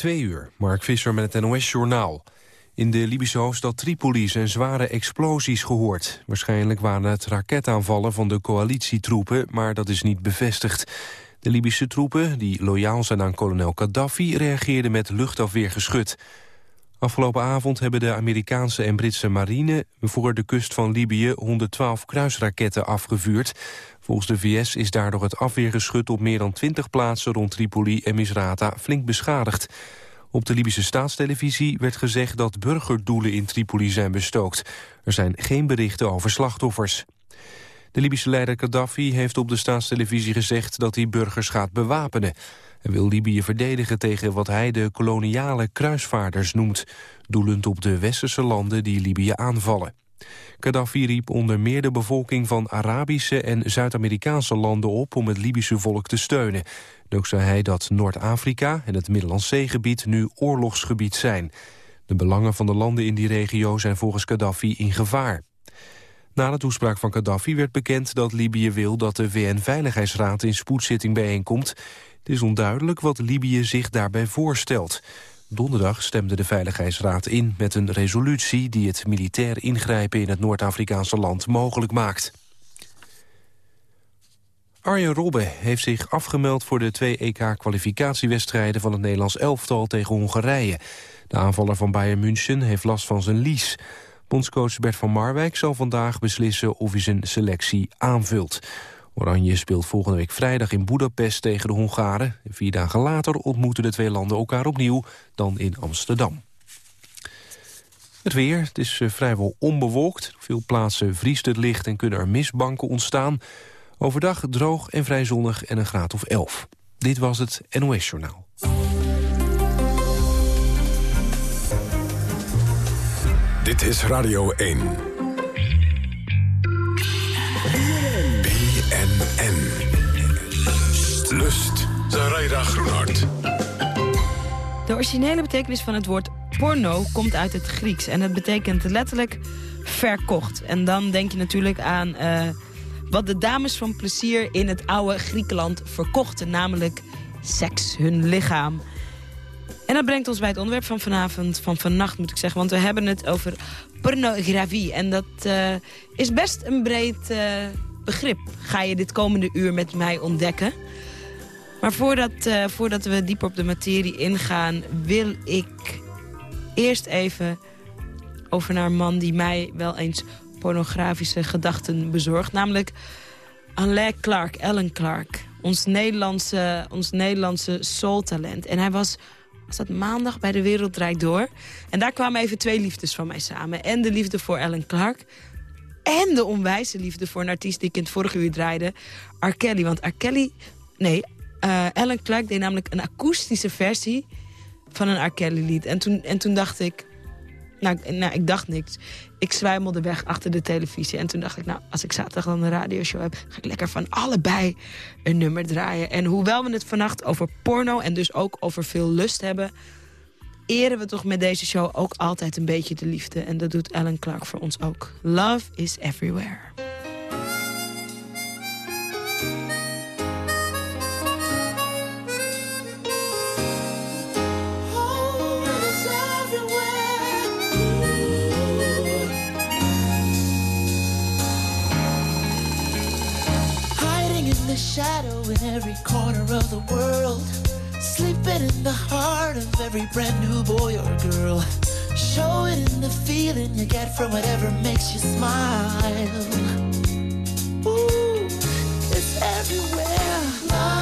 Twee uur, Mark Visser met het NOS-journaal. In de Libische hoofdstad Tripoli zijn zware explosies gehoord. Waarschijnlijk waren het raketaanvallen van de coalitietroepen, maar dat is niet bevestigd. De Libische troepen, die loyaal zijn aan kolonel Gaddafi, reageerden met luchtafweergeschut. Afgelopen avond hebben de Amerikaanse en Britse marine voor de kust van Libië 112 kruisraketten afgevuurd. Volgens de VS is daardoor het afweergeschut op meer dan 20 plaatsen rond Tripoli en Misrata flink beschadigd. Op de Libische staatstelevisie werd gezegd dat burgerdoelen in Tripoli zijn bestookt. Er zijn geen berichten over slachtoffers. De Libische leider Gaddafi heeft op de staatstelevisie gezegd dat hij burgers gaat bewapenen. Hij wil Libië verdedigen tegen wat hij de koloniale kruisvaarders noemt... doelend op de westerse landen die Libië aanvallen. Gaddafi riep onder meer de bevolking van Arabische en Zuid-Amerikaanse landen op om het Libische volk te steunen. ook zei hij dat Noord-Afrika en het Middellandse Zeegebied nu oorlogsgebied zijn. De belangen van de landen in die regio zijn volgens Gaddafi in gevaar. Na de toespraak van Gaddafi werd bekend dat Libië wil dat de VN-veiligheidsraad in spoedzitting bijeenkomt. Het is onduidelijk wat Libië zich daarbij voorstelt. Donderdag stemde de Veiligheidsraad in met een resolutie... die het militair ingrijpen in het Noord-Afrikaanse land mogelijk maakt. Arjen Robben heeft zich afgemeld voor de twee EK-kwalificatiewedstrijden... van het Nederlands elftal tegen Hongarije. De aanvaller van Bayern München heeft last van zijn lies. Bondscoach Bert van Marwijk zal vandaag beslissen of hij zijn selectie aanvult. Oranje speelt volgende week vrijdag in Budapest tegen de Hongaren. Vier dagen later ontmoeten de twee landen elkaar opnieuw, dan in Amsterdam. Het weer, het is eh, vrijwel onbewolkt. Veel plaatsen vriest het licht en kunnen er mistbanken ontstaan. Overdag droog en vrij zonnig en een graad of 11. Dit was het NOS Journaal. Dit is Radio 1. BNN. Lust. Zaraida Groenhart. De originele betekenis van het woord porno komt uit het Grieks. En het betekent letterlijk verkocht. En dan denk je natuurlijk aan uh, wat de dames van plezier in het oude Griekenland verkochten. Namelijk seks, hun lichaam. En dat brengt ons bij het onderwerp van vanavond, van vannacht moet ik zeggen. Want we hebben het over pornografie. En dat uh, is best een breed... Uh, begrip ga je dit komende uur met mij ontdekken. Maar voordat, uh, voordat we dieper op de materie ingaan... wil ik eerst even over naar een man die mij wel eens pornografische gedachten bezorgt. Namelijk Alain Clark, Ellen Clark. Ons Nederlandse, ons Nederlandse soultalent. En hij was, was dat maandag bij De Wereld Draait Door. En daar kwamen even twee liefdes van mij samen. En de liefde voor Ellen Clark en de onwijze liefde voor een artiest die ik in het vorige uur draaide. R. Want R. Nee, uh, Ellen Clark deed namelijk een akoestische versie van een R. Lied. En toen, en toen dacht ik... Nou, nou, ik dacht niks. Ik zwijmelde weg achter de televisie. En toen dacht ik, nou, als ik zaterdag dan een radioshow heb... ga ik lekker van allebei een nummer draaien. En hoewel we het vannacht over porno en dus ook over veel lust hebben eren we toch met deze show ook altijd een beetje de liefde. En dat doet Alan Clark voor ons ook. Love is everywhere. shadow in every corner of the world Sleeping in the heart of every brand new boy or girl. Show it in the feeling you get from whatever makes you smile. Ooh, it's everywhere. Love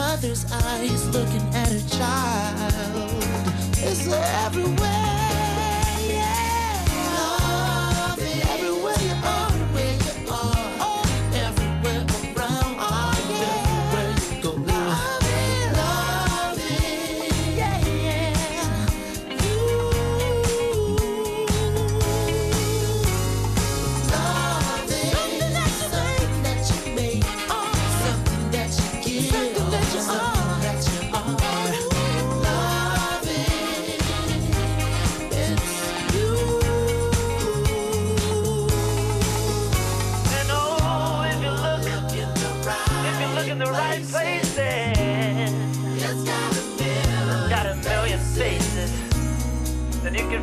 mother's eyes looking at her child. It's everywhere.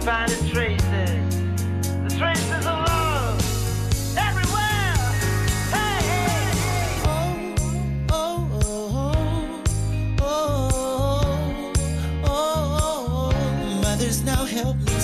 finding traces, the traces of love everywhere. Hey, hey, hey. Oh, oh, oh, oh, oh, oh, oh, oh, mothers now help me.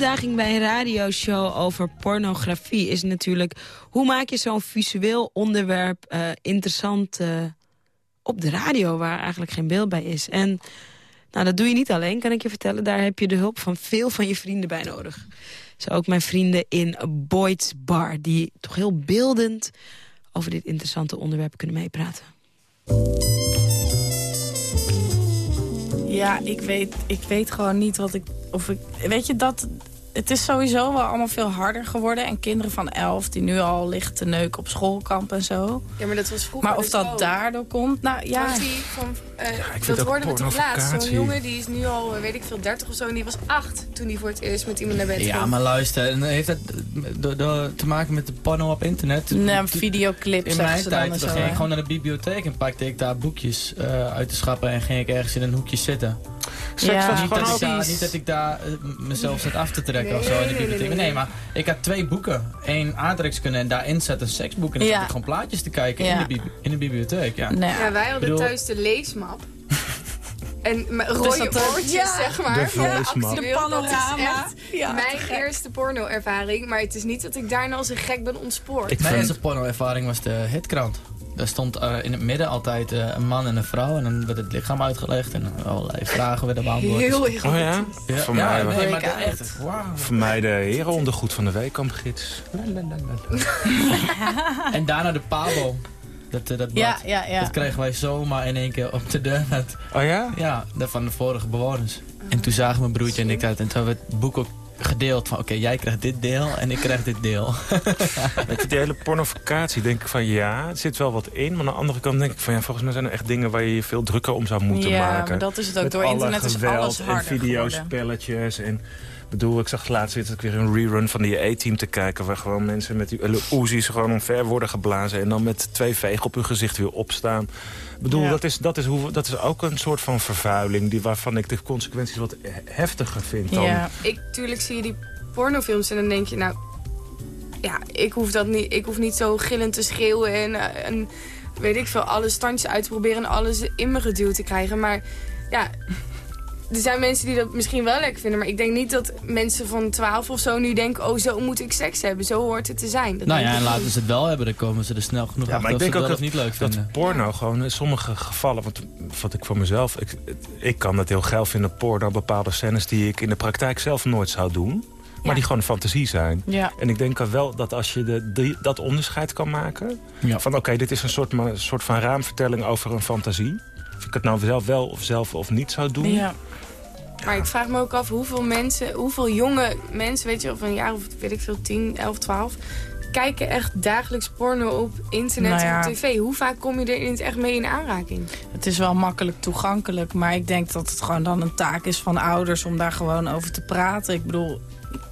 Uitdaging bij een radioshow over pornografie is natuurlijk... hoe maak je zo'n visueel onderwerp uh, interessant uh, op de radio... waar eigenlijk geen beeld bij is. En nou, dat doe je niet alleen, kan ik je vertellen. Daar heb je de hulp van veel van je vrienden bij nodig. Zo ook mijn vrienden in Boyd's Bar... die toch heel beeldend over dit interessante onderwerp kunnen meepraten. Ja, ik weet, ik weet gewoon niet wat ik... Of ik weet je, dat, het is sowieso wel allemaal veel harder geworden. En kinderen van elf die nu al liggen te neuken op schoolkamp en zo. Ja, maar dat was vroeger Maar of dus dat ook. daardoor komt, nou ja... Die van, eh, vind dat ook hoorden we toch laatst. Zo'n jongen die is nu al, eh, weet ik veel, 30 of zo. En die was 8 toen hij voor het eerst met iemand naar bed Ja, ging. maar luister, en heeft dat te maken met de porno op internet? Nee, Toen- videoclip In mijn ze dan tijd zo. ging ik gewoon naar de bibliotheek en pakte ik daar boekjes eh, uit de schappen en ging ik ergens in een hoekje zitten. Seks Ja. was Niet gewoon dat, ik ook... daar, niet dat ik daar eh, mezelf zat af te trekken of zo in de bibliotheek. nee, Nee, nee. maar ik had twee boeken. Eén aardrijkskunde en daarin zat een seksboek. En dan Ja. zat ik gewoon plaatjes te kijken Ja. in, de in de bibliotheek. Ja. Nee. Ja, wij hadden bedoel- thuis de leesmap. En rode oortjes, ja. zeg maar. De leesmap. actueel, De panorama. Ja, mijn gek. eerste porno-ervaring. Maar het is niet dat ik daarna als een gek ben ontspoord. Ik Mijn vind- eerste porno-ervaring was de hitkrant. Daar stond eh, in het midden altijd eh, een man en een vrouw. En dan werd het lichaam uitgelegd en allerlei vragen werden beantwoord. Heel erg Oh ja? Ja, Voor ja, mij, nee, maar echt. Voor mij de herenondergoed van de weekkampgids. En daarna de Pabo. Dat, eh, dat blad. Ja, ja, ja. Dat kregen wij zomaar in één keer op de deur. Oh ja? ja, dat van de vorige bewoners. En toen zagen mijn broertje en ik dat. En toen hebben we het boek ook gedeeld. Van oké, jij krijgt dit deel en ik krijg dit deel. Je, die hele pornovocatie denk ik van ja, er zit wel wat in. Maar aan de andere kant denk ik van ja, volgens mij zijn er echt dingen waar je je veel drukker om zou moeten ja, maken. maar dat is het ook. Met Door alle internet is alles harder en geworden. videospelletjes en... Ik bedoel, ik zag laatst zit ik weer een rerun van die A-team te kijken... waar gewoon mensen met die Uzi's gewoon omver worden geblazen... en dan met twee vegen op hun gezicht weer opstaan. Ik bedoel, Ja. dat, is, dat, is hoe, dat is ook een soort van vervuiling... Die, waarvan ik de consequenties wat he- heftiger vind dan... Ja. Ik, tuurlijk zie je die pornofilms en dan denk je, nou... Ja, ik hoef, dat niet, ik hoef niet zo gillend te schreeuwen en, eh, en weet ik veel, alle standjes uit te proberen en alles in me geduwd te krijgen. Maar ja, er zijn mensen die dat misschien wel lekker vinden. Maar ik denk niet dat mensen van 12 of zo nu denken, oh zo moet ik seks hebben. Zo hoort het te zijn. Dat nou ja, en laten ze het wel hebben. Dan komen ze er snel genoeg Ja, maar ik denk ze ook dat, niet leuk dat vinden. porno gewoon in sommige gevallen... want wat ik voor mezelf... Ik, ik kan het heel geil vinden, porno, bepaalde scènes... die ik in de praktijk zelf nooit zou doen... maar Ja. die gewoon fantasie zijn. Ja. En ik denk wel dat als je de, dat onderscheid kan maken... Ja. van oké, dit is een soort, soort van raamvertelling over een fantasie... of ik het nou zelf wel of zelf of niet zou doen... Maar ik vraag me ook af hoeveel mensen, hoeveel jonge mensen, weet je, of een jaar of weet ik veel, 10, 11, 12, kijken echt dagelijks porno op internet Nou ja. en op tv. Hoe vaak kom je er in het echt mee in aanraking? Het is wel makkelijk toegankelijk, maar ik denk dat het gewoon dan een taak is van ouders om daar gewoon over te praten. Ik bedoel,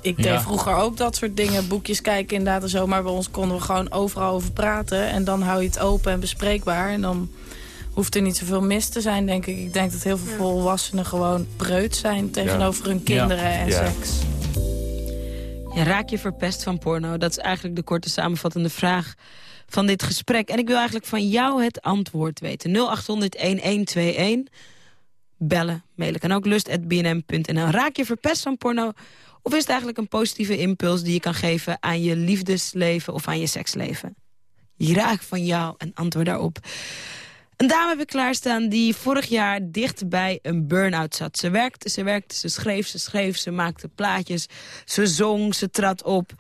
ik deed Ja. vroeger ook dat soort dingen, boekjes kijken inderdaad en zo, maar bij ons konden we gewoon overal over praten. En dan hou je het open en bespreekbaar en dan hoeft er niet zoveel mis te zijn, denk ik. Ik denk dat heel veel volwassenen gewoon preut zijn tegenover hun kinderen en Ja. seks. Ja, raak je verpest van porno? Dat is eigenlijk de korte samenvattende vraag van dit gesprek. En ik wil eigenlijk van jou het antwoord weten. 0800-1121. Bellen, mailen kan ook lust.bnm.nl. Raak je verpest van porno? Of is het eigenlijk een positieve impuls die je kan geven aan je liefdesleven of aan je seksleven? Graag van jou een antwoord daarop. Een dame heb ik klaarstaan die vorig jaar dicht bij een burn-out zat. Ze werkte, ze werkte, ze schreef, ze schreef, ze maakte plaatjes. Ze zong, ze trad op.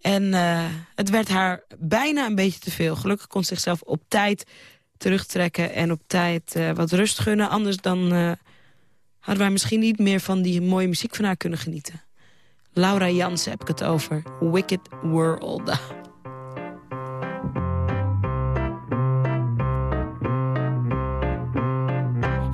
En eh, het werd haar bijna een beetje te veel. Gelukkig kon ze zichzelf op tijd terugtrekken en op tijd eh, wat rust gunnen. Anders dan eh, hadden wij misschien niet meer van die mooie muziek van haar kunnen genieten. Laura Jansen heb ik het over. Wicked World.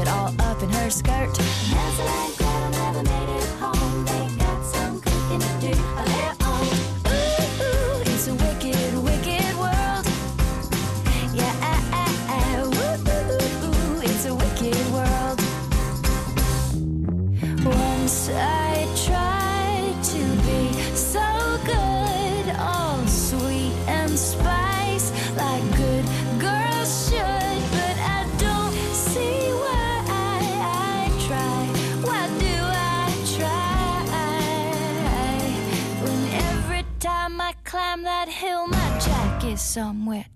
it all up.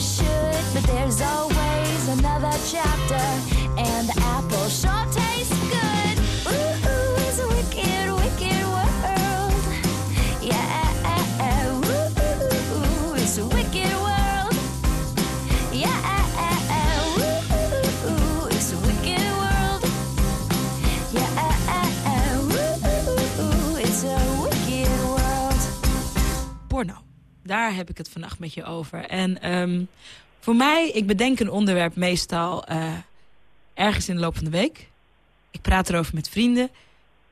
should. But there's always another chapter, Daar heb ik het vannacht met je over. En ehm, voor mij, ik bedenk een onderwerp meestal eh, ergens in de loop van de week. Ik praat erover met vrienden.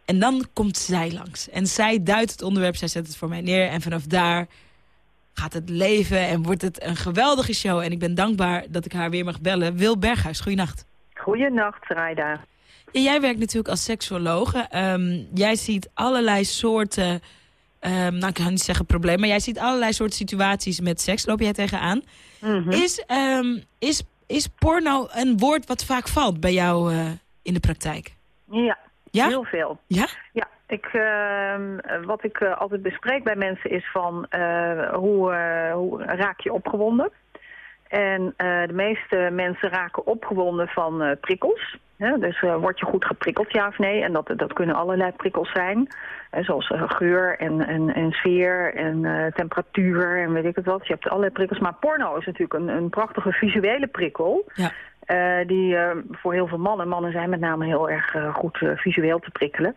En dan komt zij langs. En zij duidt het onderwerp, zij zet het voor mij neer. En vanaf daar gaat het leven en wordt het een geweldige show. En ik ben dankbaar dat ik haar weer mag bellen. Wil Berghuis, goeienacht. Goeienacht, Raida. Ja, jij werkt natuurlijk als seksuologe. Ehm, jij ziet allerlei soorten, ehm, nou ik kan niet zeggen problemen, maar jij ziet allerlei soorten situaties met seks. Loop jij tegenaan? Mhm. Is, ehm, is, is porno een woord wat vaak valt bij jou eh, in de praktijk? Ja, Ja? heel veel. Ja? Ja, ik, ehm, eh, wat ik eh, altijd bespreek bij mensen is van eh, hoe, hoe raak je opgewonden? En eh, de meeste mensen raken opgewonden van eh, prikkels. Hè? Dus eh, word je goed geprikkeld, ja of nee? En dat, dat kunnen allerlei prikkels zijn. Zoals geur en, en, en sfeer en temperatuur en weet ik het wat. Je hebt allerlei prikkels. Maar porno is natuurlijk een, een prachtige visuele prikkel. Ja. Die voor heel veel mannen, mannen zijn met name heel erg goed visueel te prikkelen,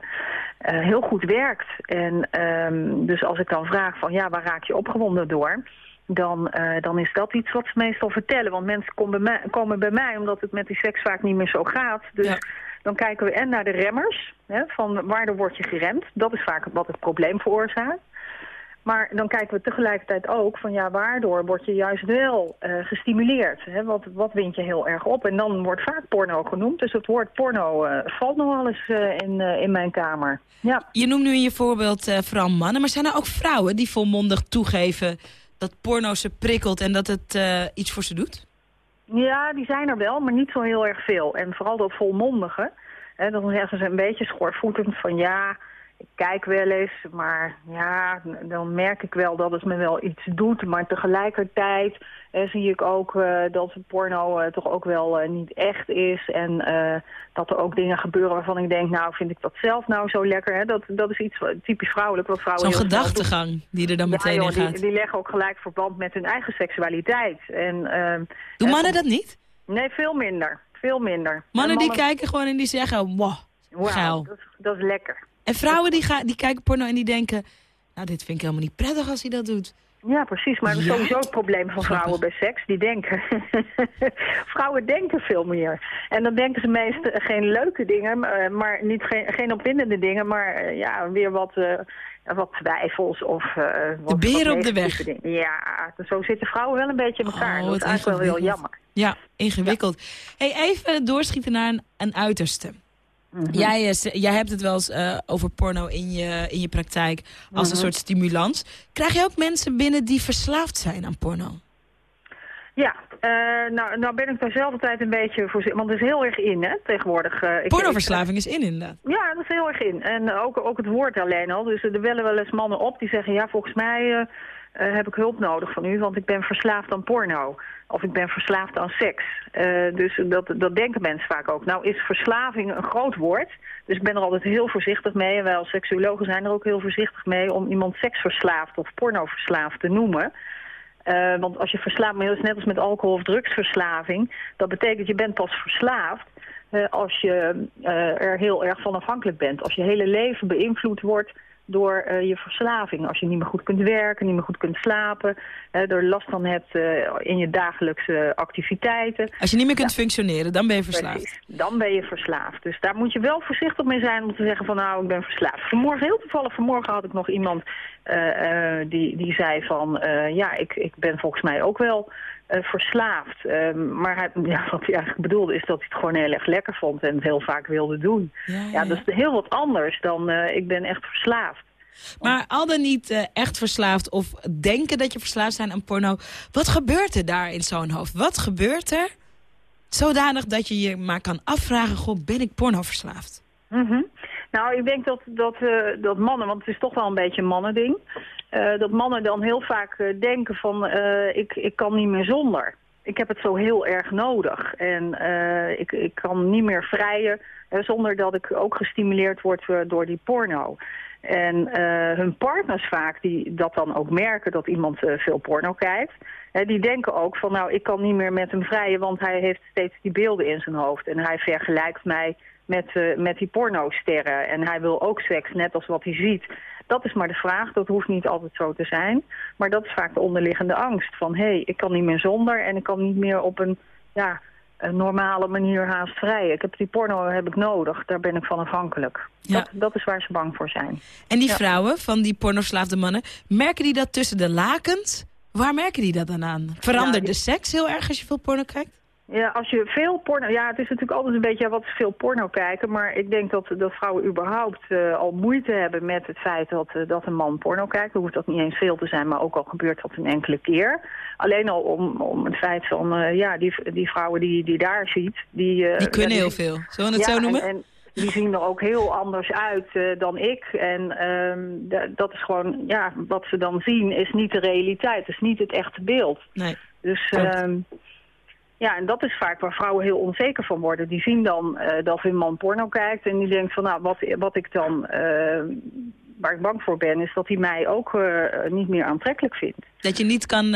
heel goed werkt. En ehm, dus als ik dan vraag van ja, waar raak je opgewonden door? Dan, eh, dan is dat iets wat ze meestal vertellen. Want mensen komen bij, mij, komen bij mij omdat het met die seks vaak niet meer zo gaat. Dus Ja. dan kijken we en naar de remmers, hè, van waardoor word je geremd. Dat is vaak wat het probleem veroorzaakt. Maar dan kijken we tegelijkertijd ook van ja, waardoor word je juist wel eh, gestimuleerd. Hè? Wat, wat wint je heel erg op? En dan wordt vaak porno genoemd. Dus het woord porno eh, valt nog wel eens in, in mijn kamer. Ja. Je noemt nu in je voorbeeld vooral mannen, maar zijn er ook vrouwen die volmondig toegeven dat porno ze prikkelt en dat het eh, iets voor ze doet? ja, die zijn er wel, maar niet zo heel erg veel. En vooral dat volmondige. Hè, dan zeggen ze een beetje schoorvoetend van ja, ik kijk wel eens, maar ja, dan merk ik wel dat het me wel iets doet. Maar tegelijkertijd eh, zie ik ook eh, dat porno eh, toch ook wel niet echt is. En eh, dat er ook dingen gebeuren waarvan ik denk, nou vind ik dat zelf nou zo lekker. Hè? Dat, dat is iets typisch vrouwelijk, wat vrouwen Zo'n gedachtegang die er dan meteen ja, in gaat. die, die leggen ook gelijk verband met hun eigen seksualiteit. En, ehm, Doen mannen dat niet? Nee, veel minder. Veel minder. Mannen En die kijken gewoon en die zeggen, wow, Wauw, geil. dat, is- dat is lekker. En vrouwen die, gaan, die kijken porno en die denken... nou, dit vind ik helemaal niet prettig als hij dat doet. Ja, precies. Maar dat is Ja? sowieso het probleem van vrouwen bij seks. Die denken. vrouwen denken veel meer. En dan denken ze meest eh, geen leuke dingen, maar, eh, maar niet geen, geen opwindende dingen, maar eh, ja, weer wat, wat twijfels of wat, beren wat op de weg. Dingen. Ja, zo zitten vrouwen wel een beetje in elkaar. Oh, dat is eigenlijk wel heel jammer. Ja, ingewikkeld. Hey, even doorschieten naar een, een uiterste. Mhm. Jij, hebt het wel eens eh, over porno in je, in je praktijk als een Mhm. soort stimulans. Krijg je ook mensen binnen die verslaafd zijn aan porno? Ja, eh, nou, nou ben ik daar zelf altijd een beetje voor. Want het is heel erg in, hè, tegenwoordig. eh, Pornoverslaving is in, inderdaad. Ja, dat is heel erg in. En ook, ook het woord alleen al. Dus er bellen wel eens mannen op die zeggen... ja, volgens mij eh, heb ik hulp nodig van u, want ik ben verslaafd aan porno. Of ik ben verslaafd aan seks. Eh, dus dat, dat denken mensen vaak ook. Nou is verslaving een groot woord. Dus ik ben er altijd heel voorzichtig mee. En wij als seksuologen zijn er ook heel voorzichtig mee... om iemand seksverslaafd of pornoverslaafd te noemen. Uh, want als je verslaafd bent, net als met alcohol- of drugsverslaving... dat betekent je bent pas verslaafd als je er heel erg van afhankelijk bent. Als je hele leven beïnvloed wordt door uh, je verslaving. Als je niet meer goed kunt werken, niet meer goed kunt slapen... Uh, door last van hebt uh, in je dagelijkse activiteiten. Als je niet meer kunt ja. functioneren, dan ben je verslaafd. Precies, dan ben je verslaafd. Dus daar moet je wel voorzichtig mee zijn om te zeggen van... nou, ik ben verslaafd. Vanmorgen, heel toevallig, vanmorgen had ik nog iemand die, die zei van... ja, ik, ik ben volgens mij ook wel... Uh, verslaafd. Uh, maar hij, ja, wat hij eigenlijk bedoelde is dat hij het gewoon heel erg lekker vond en het heel vaak wilde doen. Ja, ja, ja. dat is heel wat anders dan uh, ik ben echt verslaafd. Maar al dan niet uh, echt verslaafd of denken dat je verslaafd bent aan porno. Wat gebeurt er daar in zo'n hoofd? Wat gebeurt er zodanig dat je je maar kan afvragen... goh, ben ik pornoverslaafd? Mm -hmm. Nou, ik denk dat, dat, dat mannen, want het is toch wel een beetje een mannending... Uh, dat mannen dan heel vaak uh, denken van uh, ik, ik kan niet meer zonder. Ik heb het zo heel erg nodig. En ik, ik kan niet meer vrijen zonder dat ik ook gestimuleerd word door die porno. En hun partners vaak die dat dan ook merken dat iemand veel porno kijkt. die denken ook van nou ik kan niet meer met hem vrijen want hij heeft steeds die beelden in zijn hoofd. En hij vergelijkt mij met, met die pornosterren. En hij wil ook seks net als wat hij ziet. Dat is maar de vraag, dat hoeft niet altijd zo te zijn. Maar dat is vaak de onderliggende angst van... hé, hey, ik kan niet meer zonder en ik kan niet meer op een, ja, een normale manier haast vrij. Ik heb die porno heb ik nodig, daar ben ik van afhankelijk. Ja. Dat, dat is waar ze bang voor zijn. En die ja. vrouwen van die pornoslaafde mannen, merken die dat tussen de lakens? Waar merken die dat dan aan? Verandert ja, die... de seks heel erg als je veel porno kijkt? Ja, als je veel porno... Ja, het is natuurlijk altijd een beetje wat veel porno kijken. Maar ik denk dat, dat vrouwen überhaupt uh, al moeite hebben met het feit dat, uh, dat een man porno kijkt. Dan hoeft dat niet eens veel te zijn, maar ook al gebeurt dat een enkele keer. Alleen al om, om het feit van, uh, ja, die, die vrouwen die, die daar ziet... Die, die kunnen ja, heel veel, zullen we het ja, zo noemen? En, en die zien er ook heel anders uit dan ik. En um, dat is gewoon, ja, wat ze dan zien is niet de realiteit. Het is niet het echte beeld. Nee. Dus... Um, ja, en dat is vaak waar vrouwen heel onzeker van worden. Die zien dan uh, dat hun man porno kijkt en die denkt van nou, wat, wat ik dan, uh, waar ik bang voor ben, is dat hij mij ook uh, niet meer aantrekkelijk vindt. Dat je, niet kan,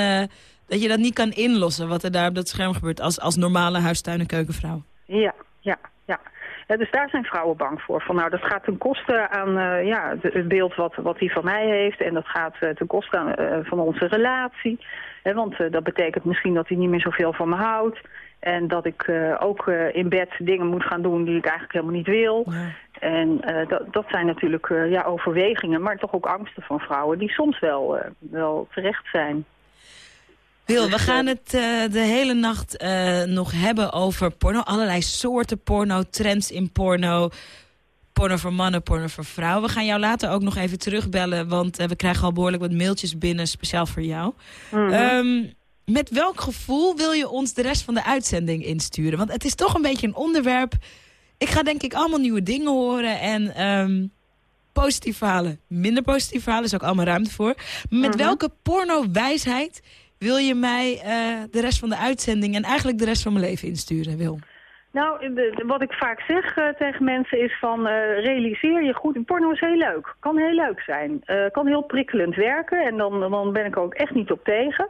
dat je dat niet kan inlossen wat er daar op dat scherm gebeurt als, als normale huistuin- en keukenvrouw. Ja, ja, ja. Ja, dus daar zijn vrouwen bang voor. Van, nou, dat gaat ten koste aan uh, ja, het beeld wat, wat hij van mij heeft. En dat gaat uh, ten koste aan, van onze relatie. He, want dat betekent misschien dat hij niet meer zoveel van me houdt. En dat ik ook in bed dingen moet gaan doen die ik eigenlijk helemaal niet wil. Ja. En dat, dat zijn natuurlijk ja, overwegingen, maar toch ook angsten van vrouwen... die soms wel, wel terecht zijn. Wil, we gaan het uh, de hele nacht uh, nog hebben over porno. Allerlei soorten porno, trends in porno. Porno voor mannen, porno voor vrouwen. We gaan jou later ook nog even terugbellen, want uh, we krijgen al behoorlijk wat mailtjes binnen, speciaal voor jou. Mm -hmm. um, met welk gevoel wil je ons de rest van de uitzending insturen? Want het is toch een beetje een onderwerp. Ik ga denk ik allemaal nieuwe dingen horen en... Um, positieve verhalen, minder positieve verhalen, is ook allemaal ruimte voor. Met mm -hmm. welke porno-wijsheid wil je mij uh, de rest van de uitzending en eigenlijk de rest van mijn leven insturen, Wil? Nou, wat ik vaak zeg uh, tegen mensen is van uh, realiseer je goed. Porno is heel leuk. Kan heel leuk zijn. kan heel prikkelend werken en dan, dan ben ik ook echt niet op tegen.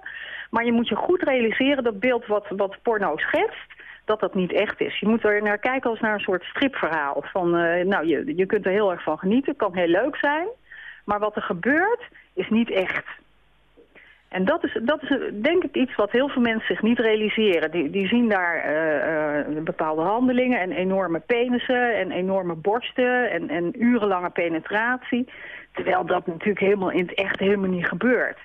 Maar je moet je goed realiseren dat beeld wat, wat porno schetst, dat dat niet echt is. Je moet er naar kijken als naar een soort stripverhaal. Van, nou, je, je kunt er heel erg van genieten. Kan heel leuk zijn. Maar wat er gebeurt is niet echt. En dat is, dat is denk ik iets wat heel veel mensen zich niet realiseren. Die, die zien daar uh, uh, bepaalde handelingen en enorme penissen en enorme borsten en, en urenlange penetratie. Terwijl dat natuurlijk helemaal in het echt helemaal niet gebeurt.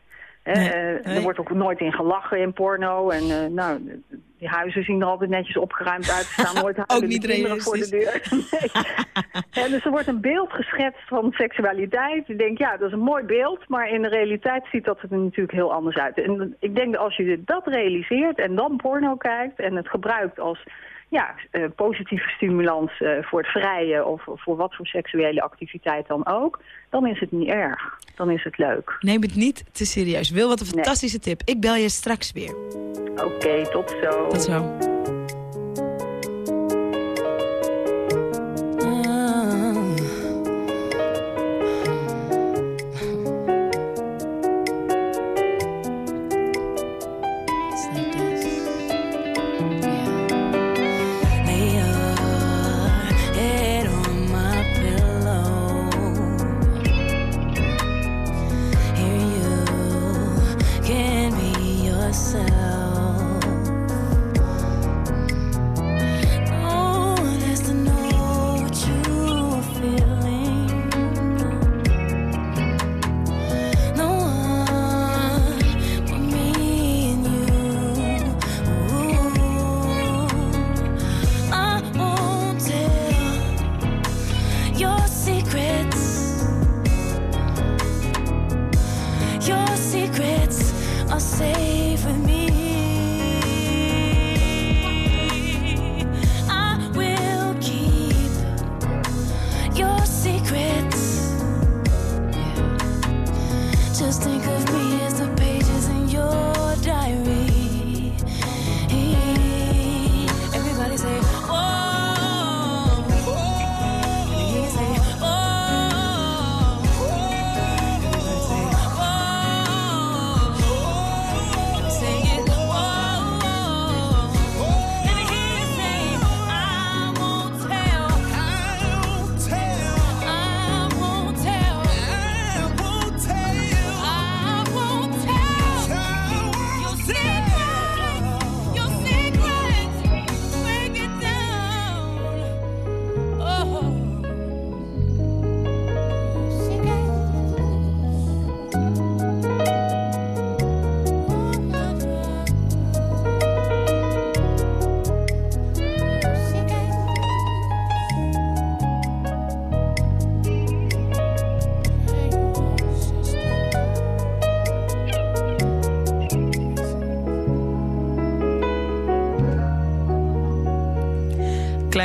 Nee, nee. Er wordt ook nooit in gelachen in porno. En uh, nou, die huizen zien er altijd netjes opgeruimd uit. Er staan nooit ook niet kinderen voor de deur. nee. en dus er wordt een beeld geschetst van seksualiteit. Ik denk, ja, dat is een mooi beeld. Maar in de realiteit ziet dat er natuurlijk heel anders uit. En ik denk dat als je dat realiseert en dan porno kijkt... en het gebruikt als ja, eh, positieve stimulans eh, voor het vrije of voor wat voor seksuele activiteit dan ook, dan is het niet erg. Dan is het leuk. Neem het niet te serieus. Wil, wat een fantastische tip. Ik bel je straks weer. Oké, tot zo. Tot zo.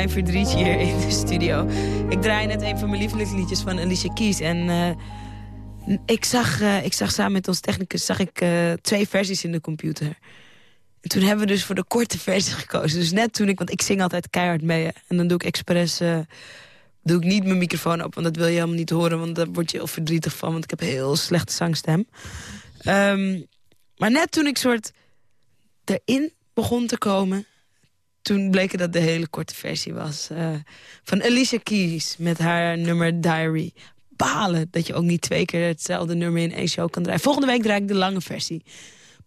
Klein verdrietje hier in de studio. Ik draai net een van mijn lievelingsliedjes van Alicia Keys. En eh, ik, zag, eh, ik zag samen met ons technicus zag ik, eh, twee versies in de computer. En toen hebben we dus voor de korte versie gekozen. Dus net toen ik, want ik zing altijd keihard mee. En dan doe ik expres, doe ik niet mijn microfoon op. Want dat wil je helemaal niet horen, want daar word je heel verdrietig van. Want ik heb heel slechte zangstem. Ehm, maar net toen ik soort erin begon te komen... toen bleek dat de hele korte versie was. eh, van Alicia Keys met haar nummer Diary. Balen dat je ook niet twee keer hetzelfde nummer in één show kan draaien. Volgende week draai ik de lange versie.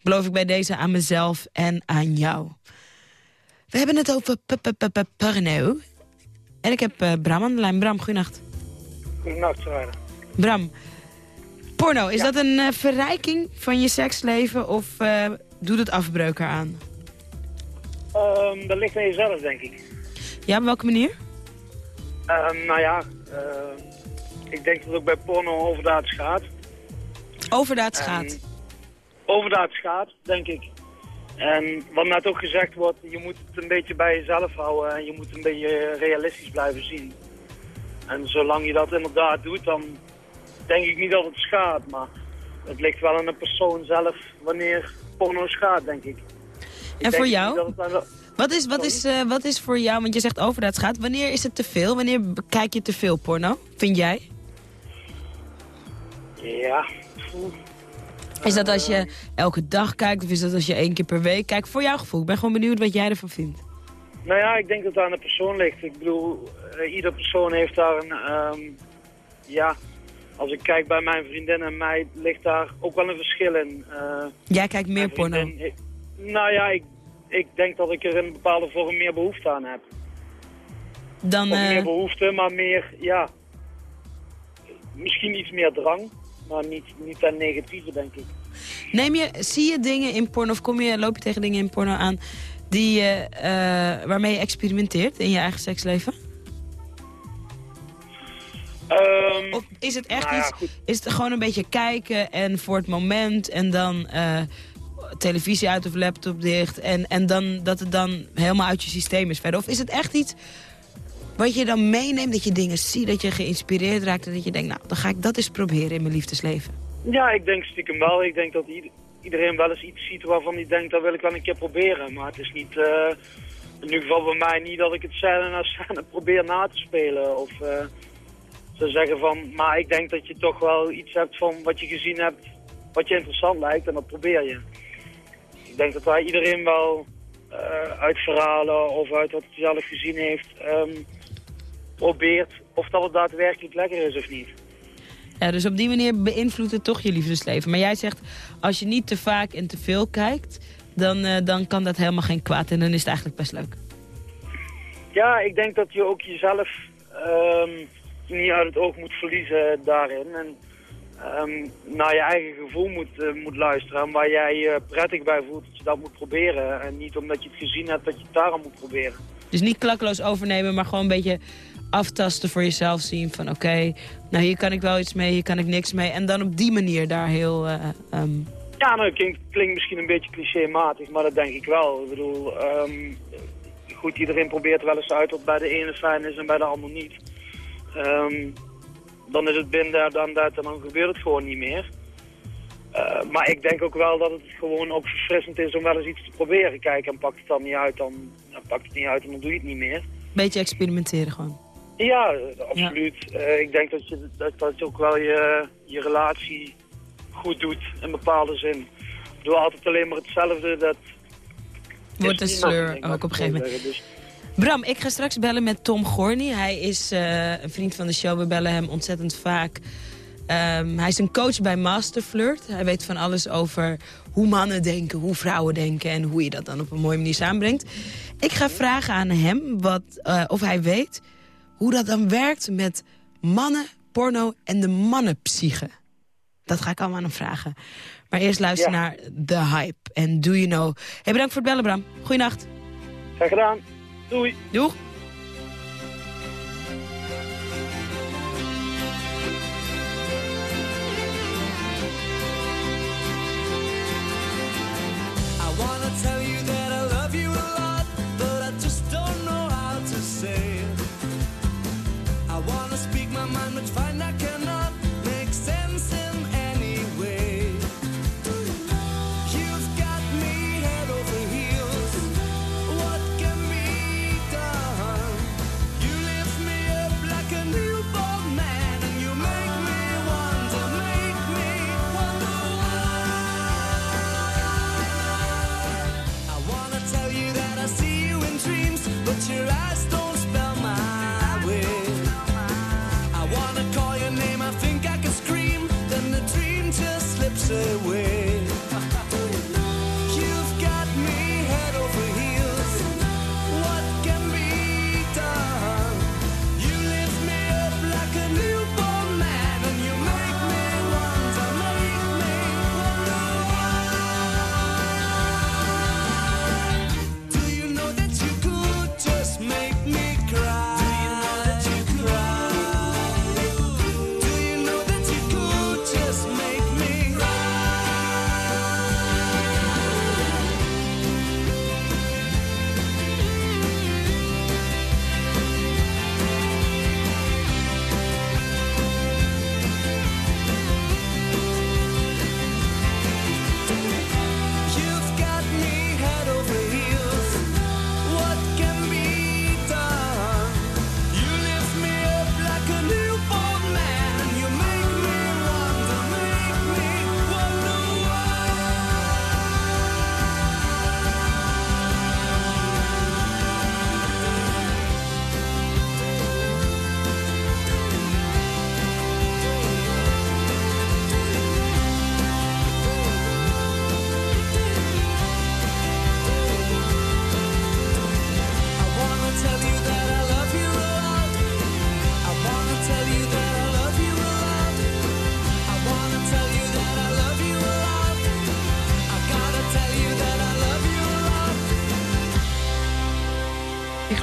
Beloof ik bij deze aan mezelf en aan jou. We hebben het over p- p- p- p- porno. En ik heb eh, Bram aan de lijn. Bram, goeienacht. Goedenacht, Sarah. Bram, porno, is dat een eh, verrijking van je seksleven... of doet het afbreuk eraan? Ehm, dat ligt aan jezelf, denk ik. Ja, op welke manier? Ehm, nou ja, ehm, ik denk dat het ook bij porno overdaad gaat. Overdaad gaat. Overdaad gaat, denk ik. En wat net ook gezegd wordt, je moet het een beetje bij jezelf houden en je moet een beetje realistisch blijven zien. En zolang je dat inderdaad doet, dan denk ik niet dat het schaadt, maar het ligt wel aan de persoon zelf wanneer porno schaadt, denk ik. En voor jou? Wat is, wat, is, eh, wat is voor jou, want je zegt overdaad gaat... wanneer is het te veel? Wanneer kijk je te veel porno? Vind jij? Ja. Is dat als je elke dag kijkt of is dat als je één keer per week kijkt? Voor jouw gevoel. Ik ben gewoon benieuwd wat jij ervan vindt. Nou ja, ik denk dat het aan de persoon ligt. Ik bedoel, eh, ieder persoon heeft daar een... ehm, ja, als ik kijk bij mijn vriendin en mij, ligt daar ook wel een verschil in. Eh, Jij kijkt meer porno. Nou ja, ik, ik denk dat ik er in een bepaalde vorm meer behoefte aan heb. Dan, Of eh, meer behoefte, maar meer, ja... Misschien iets meer drang, maar niet, niet ten negatieve, denk ik. neem je, zie je dingen in porno of kom je, loop je tegen dingen in porno aan... Die, eh, waarmee je experimenteert in je eigen seksleven? Ehm, Of is het echt nou ja, iets, goed. is het gewoon een beetje kijken en voor het moment en dan eh, televisie uit of laptop dicht. En, en dan, dat het dan helemaal uit je systeem is verder. Of is het echt iets wat je dan meeneemt, dat je dingen ziet, dat je geïnspireerd raakt... en dat je denkt, nou, dan ga ik dat eens proberen in mijn liefdesleven? Ja, ik denk stiekem wel. Ik denk dat ieder- iedereen wel eens iets ziet waarvan hij denkt, dat wil ik wel een keer proberen. Maar het is niet, eh, in ieder geval bij mij niet dat ik het scène na scène probeer na te spelen. Of eh ze zeggen van, maar ik denk dat je toch wel iets hebt van wat je gezien hebt, wat je interessant lijkt en dat probeer je. Ik denk dat wij iedereen wel eh, uit verhalen of uit wat hij zelf gezien heeft, ehm, probeert of dat het daadwerkelijk lekker is of niet. Ja, dus op die manier beïnvloedt het toch je liefdesleven. Maar jij zegt, als je niet te vaak en te veel kijkt... dan, eh, dan kan dat helemaal geen kwaad en dan is het eigenlijk best leuk. Ja, ik denk dat je ook jezelf ehm, niet uit het oog moet verliezen daarin. En ehm, naar je eigen gevoel moet, eh, moet luisteren. En waar jij je prettig bij voelt, dat je dat moet proberen. En niet omdat je het gezien hebt, dat je het daarom moet proberen. Dus niet klakkeloos overnemen, maar gewoon een beetje aftasten voor jezelf zien. Van oké, nou hier kan ik wel iets mee, hier kan ik niks mee. En dan op die manier daar heel... eh, ehm, Ja, nou, klinkt, klinkt misschien een beetje clichématig, maar dat denk ik wel. Ik bedoel, ehm, goed, iedereen probeert wel eens uit wat bij de ene fijn is en bij de ander niet. Dan is het binnen dan dat en dan gebeurt het gewoon niet meer. Eh, maar ik denk ook wel dat het gewoon ook verfrissend is om wel eens iets te proberen. Kijk, en pakt het dan niet uit, dan, dan pakt het niet uit en dan doe je het niet meer. beetje experimenteren gewoon. Ja, absoluut. Eh, ik denk dat je, dat, dat je ook wel je, je relatie goed doet in bepaalde zin. Doe altijd alleen maar hetzelfde. Dat Wordt een sleur ook op een gegeven moment. Bram, ik ga straks bellen met Tom Gorny. Hij is eh, een vriend van de show. We bellen hem ontzettend vaak. Ehm, hij is een coach bij Masterflirt. Hij weet van alles over hoe mannen denken, hoe vrouwen denken... en hoe je dat dan op een mooie manier samenbrengt. Ik ga vragen aan hem wat, eh, of hij weet hoe dat dan werkt met mannen, porno en de mannenpsyche. Dat ga ik allemaal aan hem vragen. Maar eerst luister Ja. naar The Hype en Do You Know. Hey, bedankt voor het bellen, Bram. Goeienacht. graag gedaan. Doei. Doeg.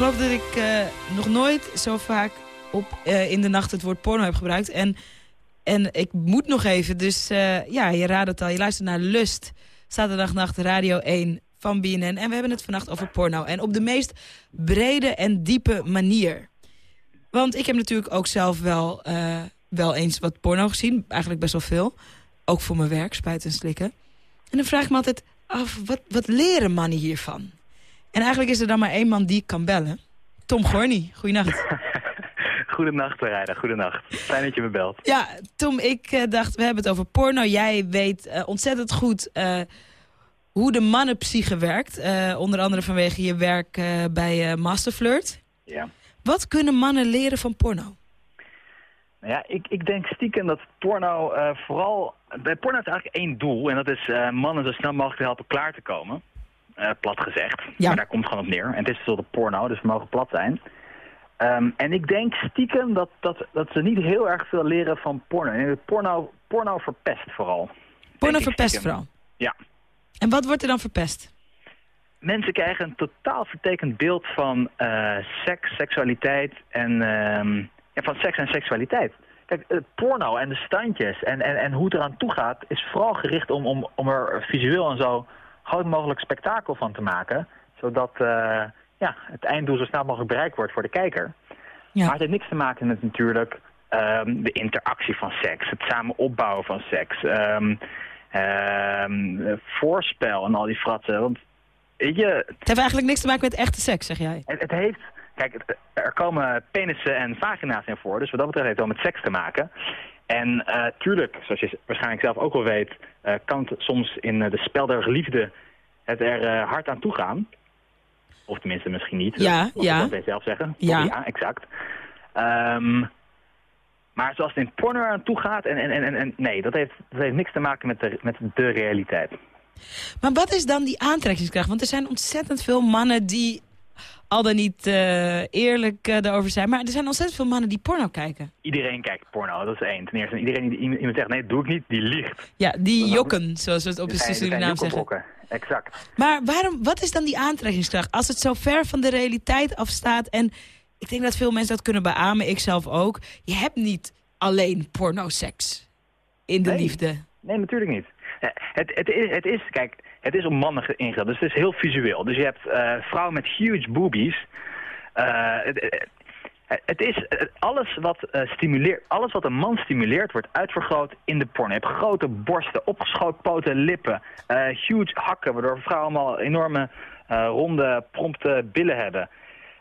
Geloof dat ik eh, nog nooit zo vaak op, eh, in de nacht het woord porno heb gebruikt. En, en ik moet nog even, dus eh, ja, je raadt het al. Je luistert naar Lust Zaterdagnacht Radio 1 van BNN. En we hebben het vannacht over porno. En op de meest brede en diepe manier. Want ik heb natuurlijk ook zelf wel, wel eens wat porno gezien. Eigenlijk best wel veel. Ook voor mijn werk, spuiten en slikken. En dan vraag ik me altijd af, wat, wat leren mannen hiervan? En eigenlijk is er dan maar één man die kan bellen. Tom Gorny, goeienacht. Goedenacht, Rijda. Goedenacht. Fijn dat je me belt. Ja, Tom, ik eh, dacht, we hebben het over porno. Jij weet eh, ontzettend goed eh, hoe de mannenpsyche werkt. Onder andere vanwege je werk bij Masterflirt. Ja. Wat kunnen mannen leren van porno? Nou ja, ik, ik denk stiekem dat porno vooral... Bij porno is eigenlijk één doel. En dat is mannen zo snel mogelijk te helpen klaar te komen. Eh, plat gezegd. Ja. Maar daar komt het gewoon op neer. En het is tenslotte porno, dus we mogen plat zijn. Ehm, en ik denk stiekem dat, dat, dat ze niet heel erg veel leren van porno. Porno, porno verpest vooral. Porno verpest vooral. Ja. En wat wordt er dan verpest? Mensen krijgen een totaal vertekend beeld van eh, seks, seksualiteit en ehm, ja, van seks en seksualiteit. Kijk, het porno en de standjes en, en, en hoe het eraan toe gaat is vooral gericht om, om, om er visueel en zo groot mogelijk spektakel van te maken. Zodat eh, ja, het einddoel zo snel mogelijk bereikt wordt voor de kijker. Maar het heeft niks te maken met natuurlijk ehm, de interactie van seks, het samen opbouwen van seks, ehm, ehm, eh, voorspel en al die fratsen. Want weet je, Het heeft eigenlijk niks te maken met echte seks, zeg jij. het, het heeft... Kijk, het- er komen penissen en vagina's in voor, dus wat dat betreft heeft het wel met seks te maken. En eh, tuurlijk, zoals je waarschijnlijk zelf ook wel weet, eh, kan het soms in eh, de spel der liefde het er hard aan toe gaan. Of tenminste misschien niet. Ja, dat, ja. Dat zelf zeggen. Ja. ja exact. Ehm, maar zoals het in porno aan toe gaat, en, en, en, en- en nee, dat heeft, dat heeft niks te maken met de, met de realiteit. Maar wat is dan die aantrekkingskracht? Want er zijn ontzettend veel mannen die al dan niet eh, eerlijk eh, daarover zijn. Maar er zijn ontzettend veel mannen die porno kijken. Iedereen kijkt porno, dat is één. Ten eerste, iedereen die iemand zegt, nee, dat doe ik niet, die liegt. Ja, die jokken, zoals we het op de zijn Surinaam zeggen. Exact. Maar waarom, wat is dan die aantrekkingskracht? Als het zo ver van de realiteit afstaat... en ik denk dat veel mensen dat kunnen beamen, ik zelf ook... je hebt niet alleen pornoseks in de Nee. liefde. Nee, natuurlijk niet. Eh, Het, het, is, het is, kijk, het is op mannen ge- ingericht, dus het is heel visueel. Dus je hebt eh, vrouwen met huge boobies. Eh, het, het- is eh, alles wat eh, stimuleert, alles wat een man stimuleert, wordt uitvergroot in de porno. Je hebt grote borsten, opgeschoten poten, lippen, eh, huge hakken, waardoor vrouwen allemaal enorme eh, ronde, prompte billen hebben.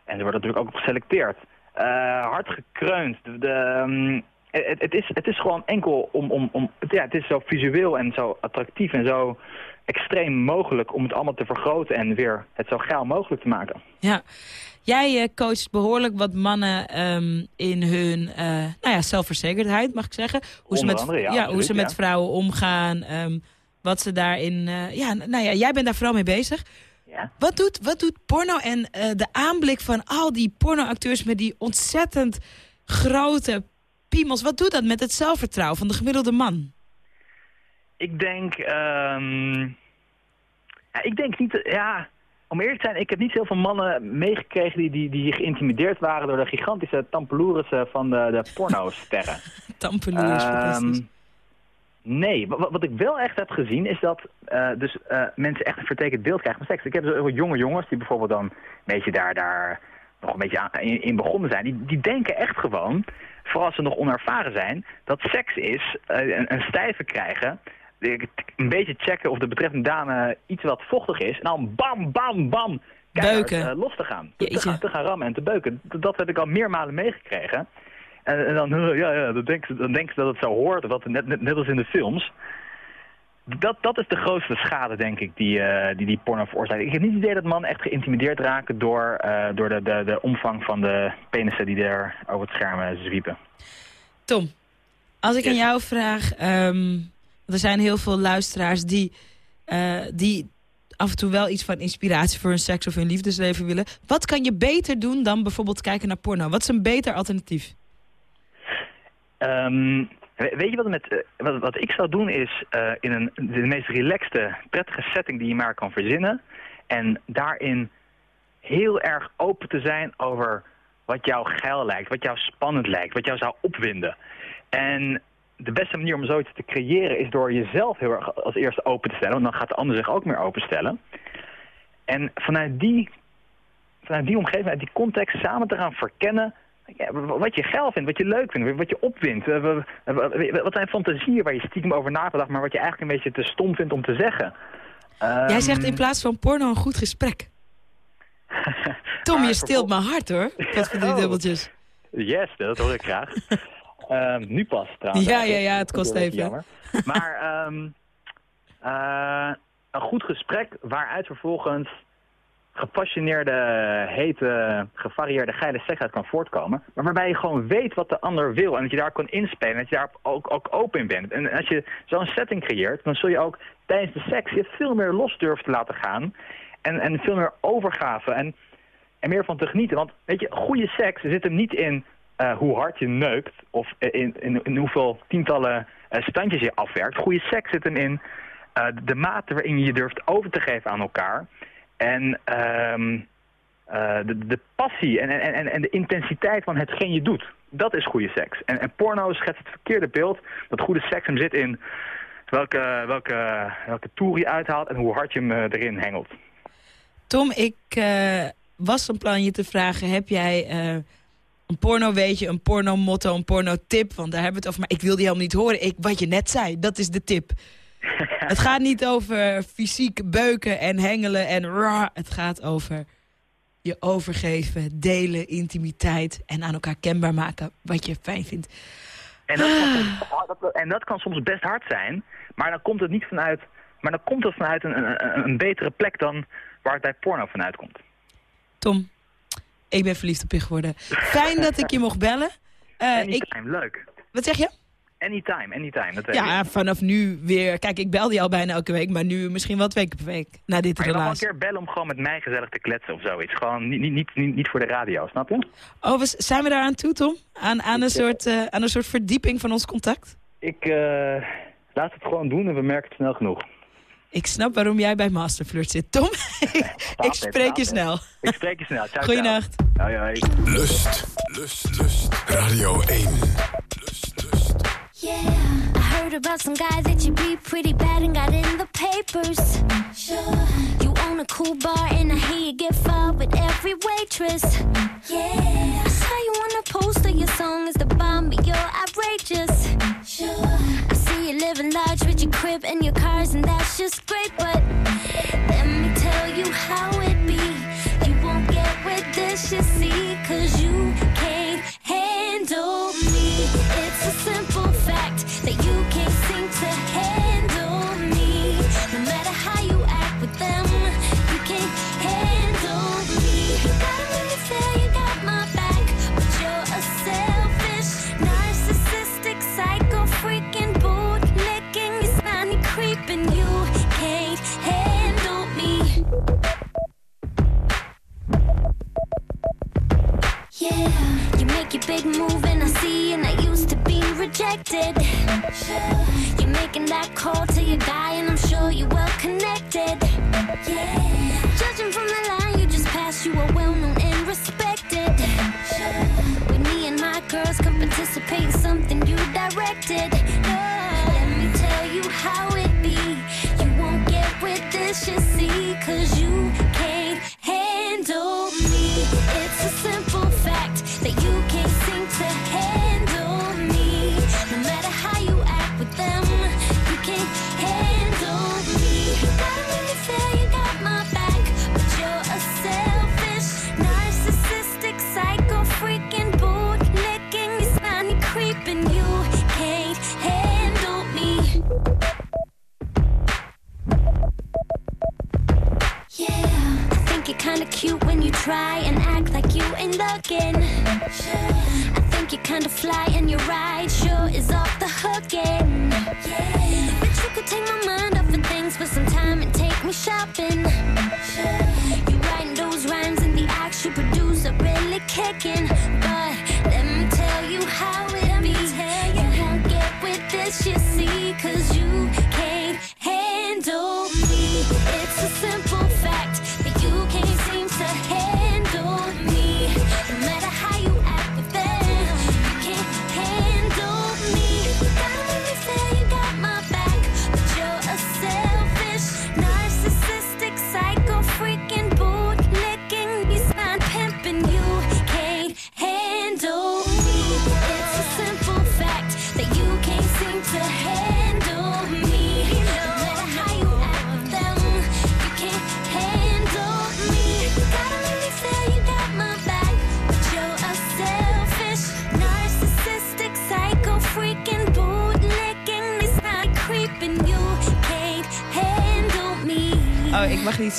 En ze worden natuurlijk ook op geselecteerd. Eh, hard gekreund. De, ehm, het, het, is, het is gewoon enkel om... om, om ja, het is zo visueel en zo attractief en zo extreem mogelijk om het allemaal te vergroten en weer het zo geil mogelijk te maken. Ja. Jij eh, coacht behoorlijk wat mannen ehm, in hun eh, nou ja, zelfverzekerdheid, mag ik zeggen. Hoe ze Onder met, andere, ja, hoe absoluut, ze met ja. vrouwen omgaan. ehm, wat ze daarin... eh, ja, nou ja, jij bent daar vooral mee bezig. Ja. Wat, doet, wat doet porno en de aanblik van al die pornoacteurs met die ontzettend grote piemels... wat doet dat met het zelfvertrouwen van de gemiddelde man? Ik denk... ehm, ja, ik denk niet... Ja, om eerlijk te zijn, ik heb niet heel veel mannen meegekregen die, die, die geïntimideerd waren door de gigantische tampeloerissen van de, de pornosterren. Fantastisch. Nee, wat, wat ik wel echt heb gezien is dat eh, dus, eh, mensen echt een vertekend beeld krijgen van seks. Ik heb dus jonge jongens die bijvoorbeeld dan een beetje daar, daar nog een beetje aan- in, in begonnen zijn. Die, die denken echt gewoon, vooral als ze nog onervaren zijn, dat seks is eh, een, een stijve krijgen. Een beetje checken of de betreffende dame iets wat vochtig is. En dan bam, bam, bam, keihard, Beuken. eh, los te gaan. Te, Jeetje. gaan. te gaan rammen en te beuken. Dat, heb ik al meermalen meegekregen. En, en dan, ja, ja, dan denken ze, dan denken ze dat het zo hoort, dat, net, net, net als in de films. Dat, dat is de grootste schade, denk ik, die eh, die, die porno veroorzaakt. Ik heb niet het idee dat mannen echt geïntimideerd raken door, eh, door de, de, de omvang van de penissen die er over het scherm zwiepen. Tom, als ik aan jou vraag... ehm, er zijn heel veel luisteraars die, eh, die af en toe wel iets van inspiratie voor hun seks of hun liefdesleven willen. Wat kan je beter doen dan bijvoorbeeld kijken naar porno? Wat is een beter alternatief? Ehm, we- weet je wat, met, eh, wat, wat ik zou doen is eh, in een, de meest relaxte, prettige setting die je maar kan verzinnen. En daarin heel erg open te zijn over wat jou geil lijkt, wat jou spannend lijkt, wat jou zou opwinden. En de beste manier om zoiets te creëren is door jezelf heel erg als eerste open te stellen. Want dan gaat de ander zich ook meer openstellen. En vanuit die, vanuit die omgeving, uit die context samen te gaan verkennen... ja, wat je geil vindt, wat je leuk vindt, wat je opwindt. eh, wa- wa- Wat zijn fantasieën waar je stiekem over nagedacht... maar wat je eigenlijk een beetje te stom vindt om te zeggen. Jij zegt Ehm, in plaats van porno een goed gesprek. Tom, je steelt mijn hart hoor. Wat voor die Oh. dubbeltjes. Yes, dat hoor ik graag. Ehm, nu pas trouwens. Ja, ja, ja, het kost even. jammer. Maar ehm, eh, een goed gesprek waaruit vervolgens gepassioneerde, hete, gevarieerde, geile seks uit kan voortkomen. Maar waarbij je gewoon weet wat de ander wil en dat je daar kan inspelen en dat je daar ook, ook open in bent. En als je zo'n setting creëert, dan zul je ook tijdens de seks je veel meer los durven te laten gaan. En, en veel meer overgave en, en meer van te genieten. Want weet je, goede seks zit hem niet in eh, hoe hard je neukt of in, in, in hoeveel tientallen eh, standjes je afwerkt. Goede seks zit hem in eh, de mate waarin je je durft over te geven aan elkaar. En ehm, eh, de, de passie en, en, en, de intensiteit van hetgeen je doet. Dat is goede seks. En, en porno schetst het verkeerde beeld dat goede seks hem zit in welke, welke, welke toer je uithaalt en hoe hard je hem eh, erin hengelt. Tom, ik eh, was van plan je te vragen... heb jij eh, een porno weetje, een porno motto, een porno tip? Want daar hebben we het over. Maar ik wilde je helemaal niet horen. Ik, wat je net zei, dat is de tip. het gaat niet over fysiek beuken en hengelen en rah. Het gaat over je overgeven, delen, intimiteit... en aan elkaar kenbaar maken wat je fijn vindt. En dat, kan soms, dat- en dat kan soms best hard zijn, maar dan komt het niet vanuit, maar dan komt het vanuit een, een, een betere plek dan waar het bij porno vanuit komt. Tom, ik ben verliefd op je geworden. Fijn dat ik je mocht bellen. Eh, ik, anytime, leuk. wat zeg je? Anytime, anytime. Dat weet Ja, ik. vanaf nu weer. Kijk, ik belde je al bijna elke week, maar nu misschien wel twee keer per week. Na dit Maar wel een relaas. keer bellen om gewoon met mij gezellig te kletsen of zoiets. Gewoon niet, niet, niet, niet, voor de radio, snap je? Oh, zijn we daar aan toe, Tom? Aan, aan, een soort, eh, aan een soort verdieping van ons contact? Ik eh, laat het gewoon doen en we merken het snel genoeg. Ik snap waarom jij bij Masterflirt zit. Tom, ik spreek je snel. Ik spreek je snel. Ciao. Goeienacht. Hoi, hoi. Lust, lust, lust. Radio 1. Yeah, I heard about some guy that you beat pretty bad and got in the papers. Sure, you own a cool bar and I hear you get fired with every waitress. Yeah, I saw you on a poster. Your song is the bomb, but you're outrageous. Sure, I see you living large with your crib and your cars, and that's just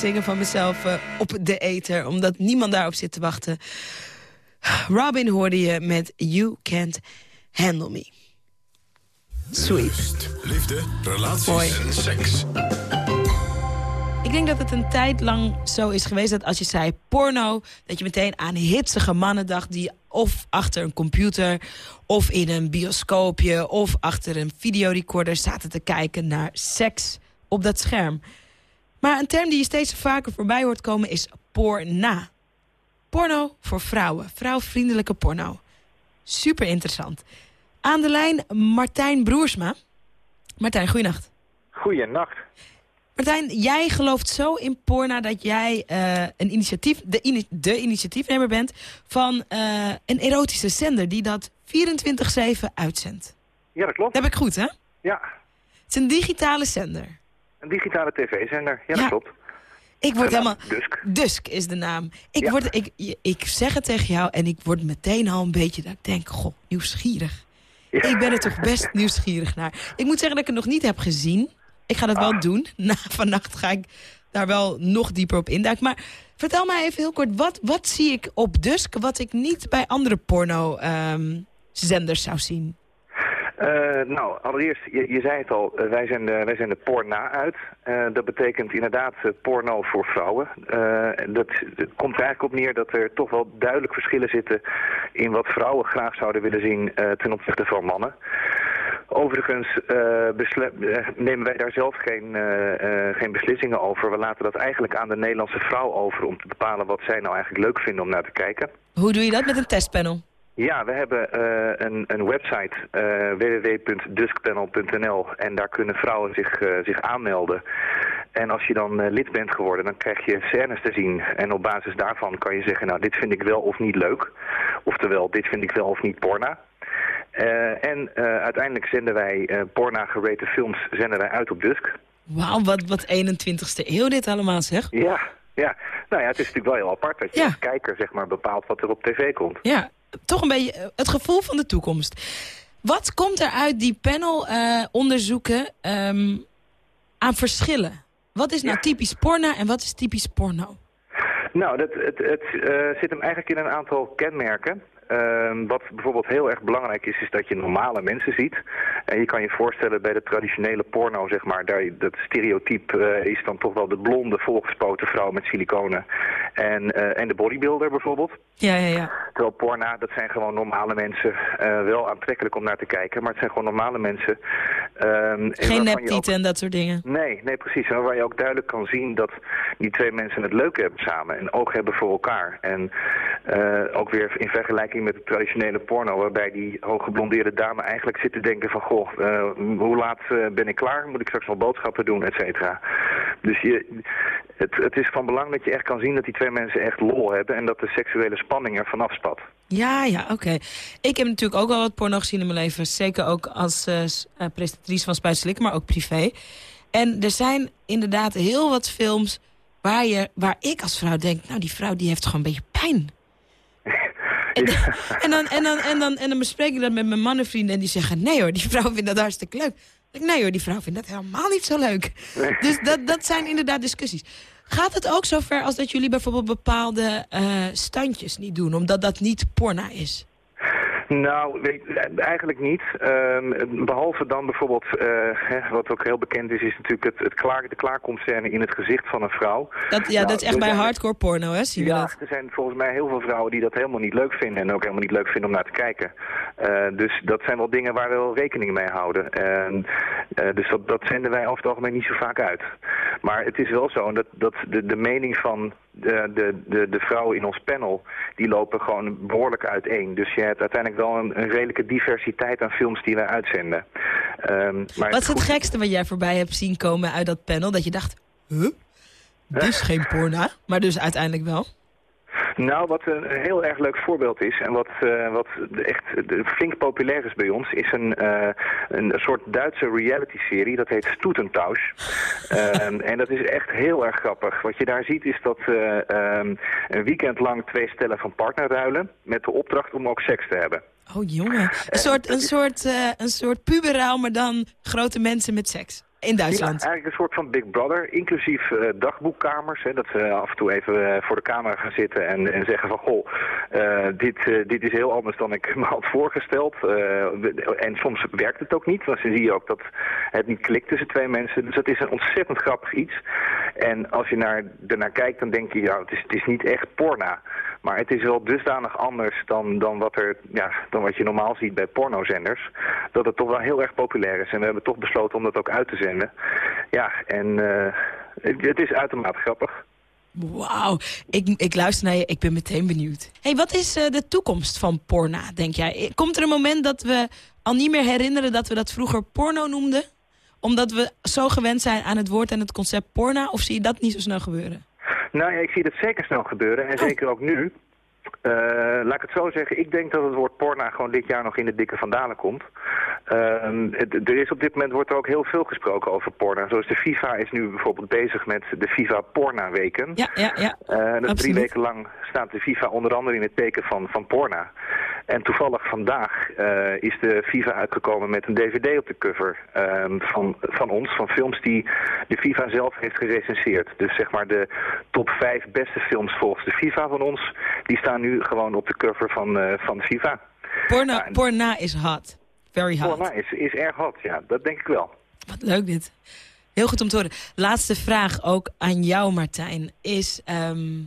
zingen van mezelf eh, op de ether, omdat niemand daarop zit te wachten. Robin hoorde je met You Can't Handle Me. Sweet. Liefde, relaties Mooi. en seks. Ik denk dat het een tijd lang zo is geweest dat als je zei porno... dat je meteen aan hitsige mannen dacht die of achter een computer... of in een bioscoopje of achter een videorecorder zaten te kijken naar seks op dat scherm. Maar een term die je steeds vaker voorbij hoort komen is porna. Porno voor vrouwen, vrouwvriendelijke porno. Super interessant. Aan de lijn Martijn Broersma. Martijn, goeienacht. Goeienacht. Martijn, jij gelooft zo in porna dat jij eh, een initiatief, de, de initiatiefnemer bent van eh, een erotische zender die dat 24-7 uitzendt. Ja, dat klopt. Dat heb ik goed, hè? Ja, Het is een digitale zender. Een digitale tv-zender. Ja, dat Ja. klopt. Ik word helemaal... Dusk. Dusk is de naam. Ik, Ja. word, ik, ik zeg het tegen jou en ik word meteen al een beetje dat ik denk, goh, nieuwsgierig. Ik ben er toch best nieuwsgierig naar. Ik moet zeggen dat ik het nog niet heb gezien. Ik ga dat wel doen. Na vannacht ga ik daar wel nog dieper op induiken. Maar vertel mij even heel kort, wat, wat zie ik op Dusk... wat ik niet bij andere porno-zenders zou zien? Eh, nou, allereerst, je, je zei het al, eh, wij, zijn de, wij zijn de porna uit. Eh, dat betekent inderdaad porno voor vrouwen. Dat, het komt er eigenlijk op neer dat er toch wel duidelijk verschillen zitten... in wat vrouwen graag zouden willen zien ten opzichte van mannen. Overigens nemen wij daar zelf geen, geen beslissingen over. We laten dat eigenlijk aan de Nederlandse vrouw over... om te bepalen wat zij nou eigenlijk leuk vinden om naar te kijken. Hoe doe je dat met een testpanel? Ja, we hebben eh, een, een website eh www.duskpanel.nl en daar kunnen vrouwen zich, eh, zich aanmelden. En als je dan lid bent geworden, dan krijg je scènes te zien. En op basis daarvan kan je zeggen, nou dit vind ik wel of niet leuk. Oftewel, dit vind ik wel of niet porna. En uiteindelijk zenden wij porna gerate films zenden wij uit op Dusk. Wauw, wat, wat 21ste eeuw dit allemaal, zeg. Ja, ja. Nou ja, het is natuurlijk wel heel apart dat je Ja. als kijker zeg maar bepaalt wat er op tv komt. Ja, toch een beetje eh, het gevoel van de toekomst. Wat komt er uit die panel eh, onderzoeken ehm, aan verschillen? Wat is nou typisch porno en wat is typisch porno? Nou, dat, het, het eh, zit hem eigenlijk in een aantal kenmerken. Ehm, wat bijvoorbeeld heel erg belangrijk is, is dat je normale mensen ziet. En je kan je voorstellen bij de traditionele porno, zeg maar, daar, dat stereotype is dan toch wel de blonde, volgespoten vrouw met siliconen. En, en de bodybuilder bijvoorbeeld. Ja, ja, ja. Terwijl porna, dat zijn gewoon normale mensen. eh, wel aantrekkelijk om naar te kijken, maar het zijn gewoon normale mensen. Ehm, en Geen ook- neptieten en dat soort dingen. Nee, nee, precies. En waar je ook duidelijk kan zien dat die twee mensen het leuk hebben samen. En oog hebben voor elkaar. En ook weer in vergelijking met de traditionele porno... waarbij die hooggeblondeerde dame eigenlijk zit te denken van... goh, eh, hoe laat eh, ben ik klaar? Moet ik straks nog boodschappen doen, et cetera? Dus je, het, het is van belang dat je echt kan zien dat die twee mensen echt lol hebben... en dat de seksuele spanning er vanaf spat. Ja, ja, oké. Ik heb natuurlijk ook wel wat porno gezien in mijn leven. Zeker ook als eh, eh, presentatrice van Spuit maar ook privé. En er zijn inderdaad heel wat films waar, je, waar ik als vrouw denk... nou, die vrouw die heeft gewoon een beetje pijn. En, en, dan, en, dan, en, dan, en dan bespreek ik dat met mijn mannenvrienden en die zeggen... nee hoor, die vrouw vindt dat hartstikke leuk. Nee hoor, die vrouw vindt dat helemaal niet zo leuk. Dus dat, dat zijn inderdaad discussies. Gaat het ook zover als dat jullie bijvoorbeeld bepaalde eh, standjes niet doen... omdat dat niet porna is? Nou, weet, eigenlijk niet. Ehm, behalve dan bijvoorbeeld, eh, wat ook heel bekend is, is natuurlijk het, het klaar, de klaarkomstscène in het gezicht van een vrouw. Dat, ja, Nou, dat is echt bij zijn- hardcore porno, hè? Ja, dat? er zijn volgens mij heel veel vrouwen die dat helemaal niet leuk vinden en ook helemaal niet leuk vinden om naar te kijken. Eh, dus dat zijn wel dingen waar we wel rekening mee houden. En, eh, dus dat, dat zenden wij over het algemeen niet zo vaak uit. Maar het is wel zo dat, dat de, de mening van de, de, de, de vrouwen in ons panel, die lopen gewoon behoorlijk uiteen. Dus je hebt uiteindelijk wel een, een redelijke diversiteit aan films die wij uitzenden. Ehm, maar Wat is het gekste wat jij voorbij hebt zien komen uit dat panel? Dat je dacht, huh? Dus geen porna, maar dus uiteindelijk wel. Nou, wat een heel erg leuk voorbeeld is en wat, eh, wat echt flink populair is bij ons, is een, eh, een soort Duitse reality-serie. Dat heet Stoetentausch. Ehm, en dat is echt heel erg grappig. Wat je daar ziet is dat eh, ehm, een weekend lang twee stellen van partner ruilen met de opdracht om ook seks te hebben. Oh jongen, een soort, een soort, een soort puberaal, maar dan grote mensen met seks. In Duitsland. Ja, eigenlijk een soort van Big Brother, inclusief eh, dagboekkamers. Hè, dat ze af en toe even eh, voor de camera gaan zitten en, en zeggen van... goh, eh, dit, dit is heel anders dan ik me had voorgesteld. En soms werkt het ook niet, want dan zie je ook dat het niet klikt tussen twee mensen. Dus dat is een ontzettend grappig iets. En als je naar, ernaar kijkt, dan denk je, ja, het is, het is niet echt porna. Maar het is wel dusdanig anders dan, dan, wat er, ja, dan wat je normaal ziet bij pornozenders. Dat het toch wel heel erg populair is. En we hebben toch besloten om dat ook uit te zenden. Ja, en eh, het, het is uitermate grappig. Wauw, ik, ik luister naar je, ik ben meteen benieuwd. hey, wat is eh, de toekomst van porna, denk jij? Komt er een moment dat we al niet meer herinneren dat we dat vroeger porno noemden? Omdat we zo gewend zijn aan het woord en het concept porna? Of zie je dat niet zo snel gebeuren? Nou ja, ik zie dat zeker snel gebeuren. En zeker ook nu. Eh, laat ik het zo zeggen, ik denk dat het woord porna gewoon dit jaar nog in de dikke vandalen komt. Ehm, het- er is op dit moment wordt er ook heel veel gesproken over porna. Zoals de FIFA is nu bijvoorbeeld bezig met de FIFA Porna Weken. Ja, ja, ja. Eh, dat drie weken lang staat de FIFA onder andere in het teken van, van porna. En toevallig vandaag eh, is de FIFA uitgekomen met een dvd op de cover ehm, van, van ons, van films die de FIFA zelf heeft gerecenseerd. Dus zeg maar de top vijf beste films volgens de FIFA van ons, die staan nu gewoon op de cover van, eh, van FIFA. Porna, porna is hot. Very hot. Porna is, is erg hot, ja, dat denk ik wel. Wat leuk dit. Heel goed om te horen. Laatste vraag ook aan jou, Martijn. Is, ehm,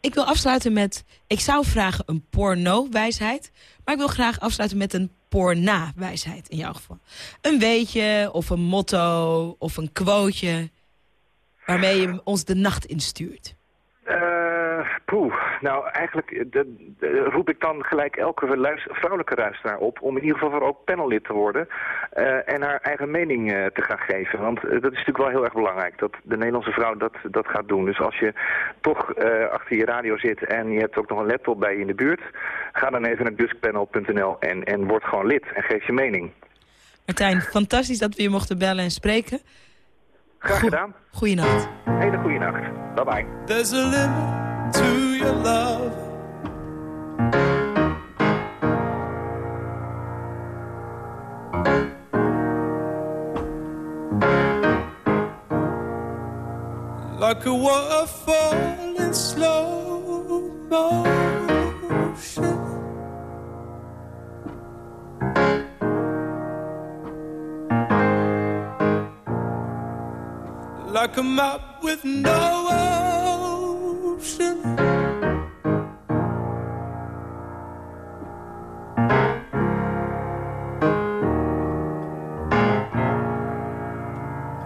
ik wil afsluiten met... Ik zou vragen een porno-wijsheid. Maar ik wil graag afsluiten met een porna-wijsheid in jouw geval. Een weetje of een motto of een quoteje... waarmee je ons de nacht instuurt. Poeh, nou eigenlijk eh, de, de- roep ik dan gelijk elke luister- vrouwelijke luisteraar op om in ieder geval voor ook panellid te worden eh, en haar eigen mening eh, te gaan geven. Want dat is natuurlijk wel heel erg belangrijk dat de Nederlandse vrouw dat, dat gaat doen. Dus als je toch eh, achter je radio zit en je hebt ook nog een laptop bij je in de buurt, ga dan even naar duskpanel.nl en, en word gewoon lid en geef je mening. Martijn, fantastisch dat we je mochten bellen en spreken. Graag gedaan. Goeienacht. Hele goede nacht. Bye bye. There's a limit to your love. Like a waterfall in slow motion. Like a map with no ocean.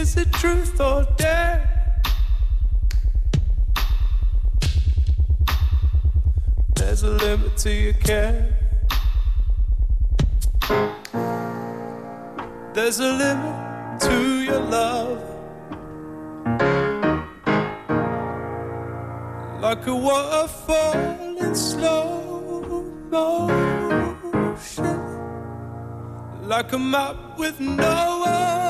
Is it truth or dare? There's a limit to your care. There's a limit to your love. Like a waterfall in slow motion. Like a map with no ocean.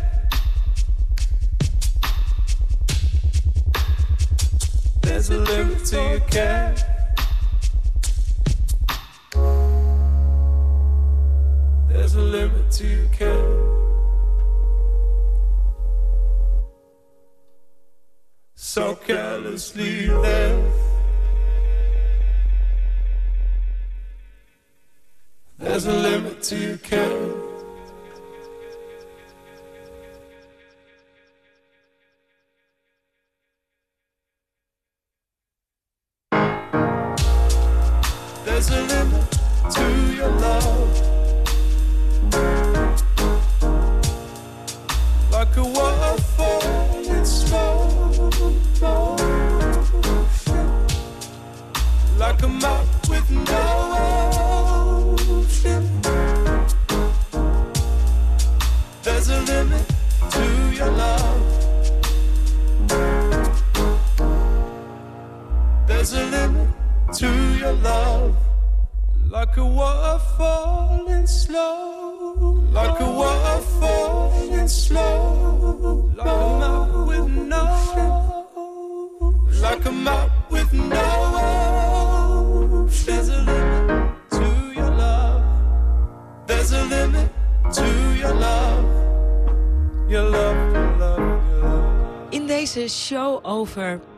There's a limit to your care. There's a limit to your care. So carelessly there. There's a limit to your care.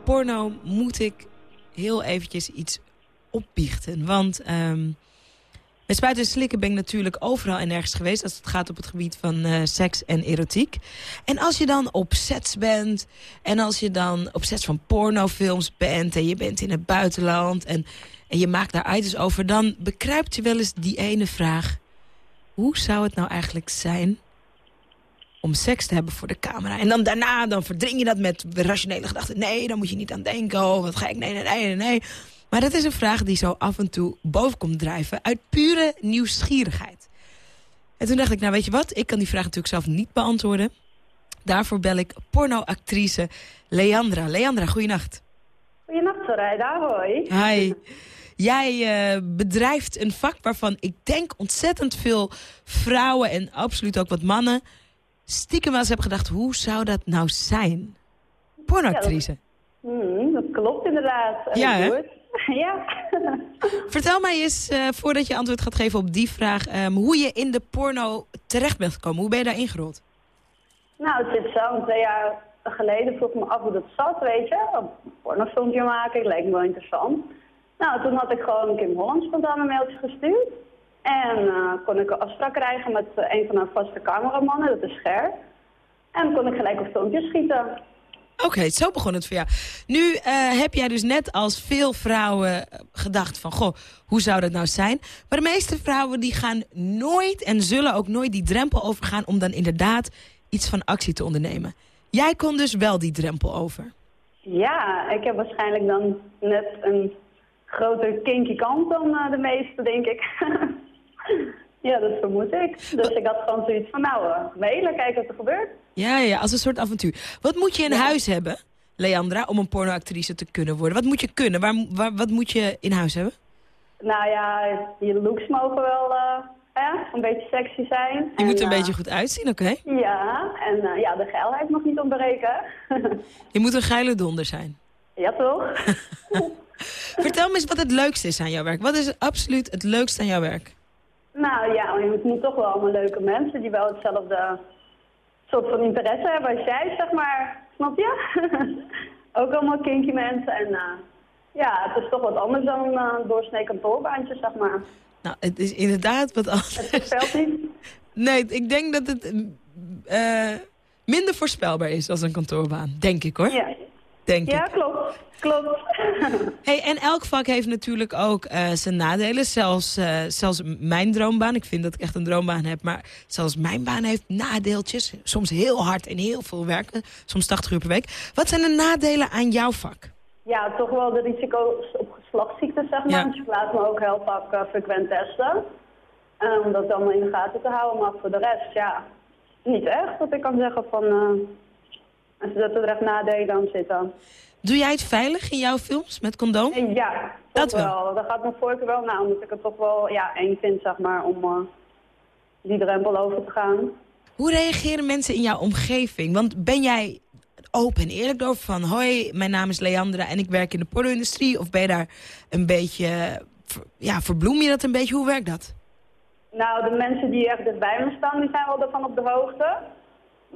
Porno moet ik heel eventjes iets opbiechten. Want ehm met spuiten en slikken ben ik natuurlijk overal en nergens geweest... als het gaat op het gebied van eh, seks en erotiek. En als je dan op sets bent... en als je dan op sets van pornofilms bent... en je bent in het buitenland en, en je maakt daar items over... dan bekruipt je wel eens die ene vraag... hoe zou het nou eigenlijk zijn om seks te hebben voor de camera. En dan daarna dan verdring je dat met rationele gedachten. Nee, daar moet je niet aan denken. Oh, wat ga ik? Nee, nee, nee, nee. Maar dat is een vraag die zo af en toe boven komt drijven... uit pure nieuwsgierigheid. En toen dacht ik, nou weet je wat? Ik kan die vraag natuurlijk zelf niet beantwoorden. Daarvoor bel ik pornoactrice Leandra. Leandra, goeienacht. Goedenacht, Soraya. Hoi. Hi. Jij eh, bedrijft een vak waarvan ik denk ontzettend veel vrouwen... en absoluut ook wat mannen stiekem wel eens hebben gedacht... hoe zou dat nou zijn? Pornoactrice. Hmm, dat klopt inderdaad. En Ja, hè? ja. Vertel mij eens, eh, voordat je antwoord gaat geven op die vraag... ehm, hoe je in de porno terecht bent gekomen. Hoe ben je daarin gerold? Nou, het zit zo. Twee jaar geleden vroeg ik me af hoe dat zat, weet je. Een pornofilmpje maken, het leek me wel interessant. Nou, toen had ik gewoon Kim Holland spontaan een mailtje gestuurd. En eh, kon ik een afspraak krijgen met eh, een van haar vaste cameramannen, dat is Ger. En kon ik gelijk een filmpje schieten. Oké, zo begon het voor jou. Nu eh, heb jij dus net als veel vrouwen gedacht van... goh, hoe zou dat nou zijn? Maar de meeste vrouwen die gaan nooit en zullen ook nooit die drempel overgaan... om dan inderdaad iets van actie te ondernemen. Jij kon dus wel die drempel over. Ja, ik heb waarschijnlijk dan net een groter kinky kant dan de meeste, denk ik. ja, dat vermoed ik. Dus ik had gewoon zoiets van, nou, uh, mailen, kijken wat er gebeurt. Ja, ja, als een soort avontuur. Wat moet je in huis hebben, Leandra, om een pornoactrice te kunnen worden? Wat moet je kunnen? Waar, waar, wat moet je in huis hebben? Nou ja, je looks mogen wel eh, hè, een beetje sexy zijn. Je moet er En, een eh, beetje goed uitzien, oké? Ja, en eh, ja, de geilheid mag niet ontbreken. Je moet een geile donder zijn. ja, toch? Vertel me eens wat het leukste is aan jouw werk. Wat is absoluut het leukste aan jouw werk? Nou ja, je moet toch wel allemaal leuke mensen die wel hetzelfde soort van interesse hebben als jij, zeg maar. Snap je? Ook allemaal kinky mensen en eh, ja, het is toch wat anders dan eh, een doorsnee kantoorbaantje, zeg maar. Nou, het is inderdaad wat anders. Het niet. Nee, ik denk dat het eh, minder voorspelbaar is als een kantoorbaan. Denk ik hoor. Ja, Denk ja ik. klopt. Klopt. Hey, en elk vak heeft natuurlijk ook eh, zijn nadelen. Zelfs, eh, zelfs mijn droombaan. Ik vind dat ik echt een droombaan heb. Maar zelfs mijn baan heeft nadeeltjes. Soms heel hard en heel veel werken. Soms 80 uur per week. Wat zijn de nadelen aan jouw vak? Ja, toch wel de risico's op geslachtsziekten, zeg maar. Ja. Dus ik laat me ook heel vaak eh, frequent testen. Om dat allemaal in de gaten te houden. Maar voor de rest, ja, niet echt. Dat ik kan zeggen van, als dat er echt nadelen aan zit dan. Doe jij het veilig in jouw films met condoom? Eh, Ja, Dat wel. wel. Daar gaat mijn voorkeur wel naar, omdat ik het toch wel ja, eng vind, zeg maar, om eh, die drempel over te gaan. Hoe reageren mensen in jouw omgeving? Want ben jij open en eerlijk over van... hoi, mijn naam is Leandra en ik werk in de porno-industrie? Of ben je daar een beetje... Ja, verbloem je dat een beetje? Hoe werkt dat? Nou, de mensen die echt dichtbij me staan, die zijn wel ervan op de hoogte.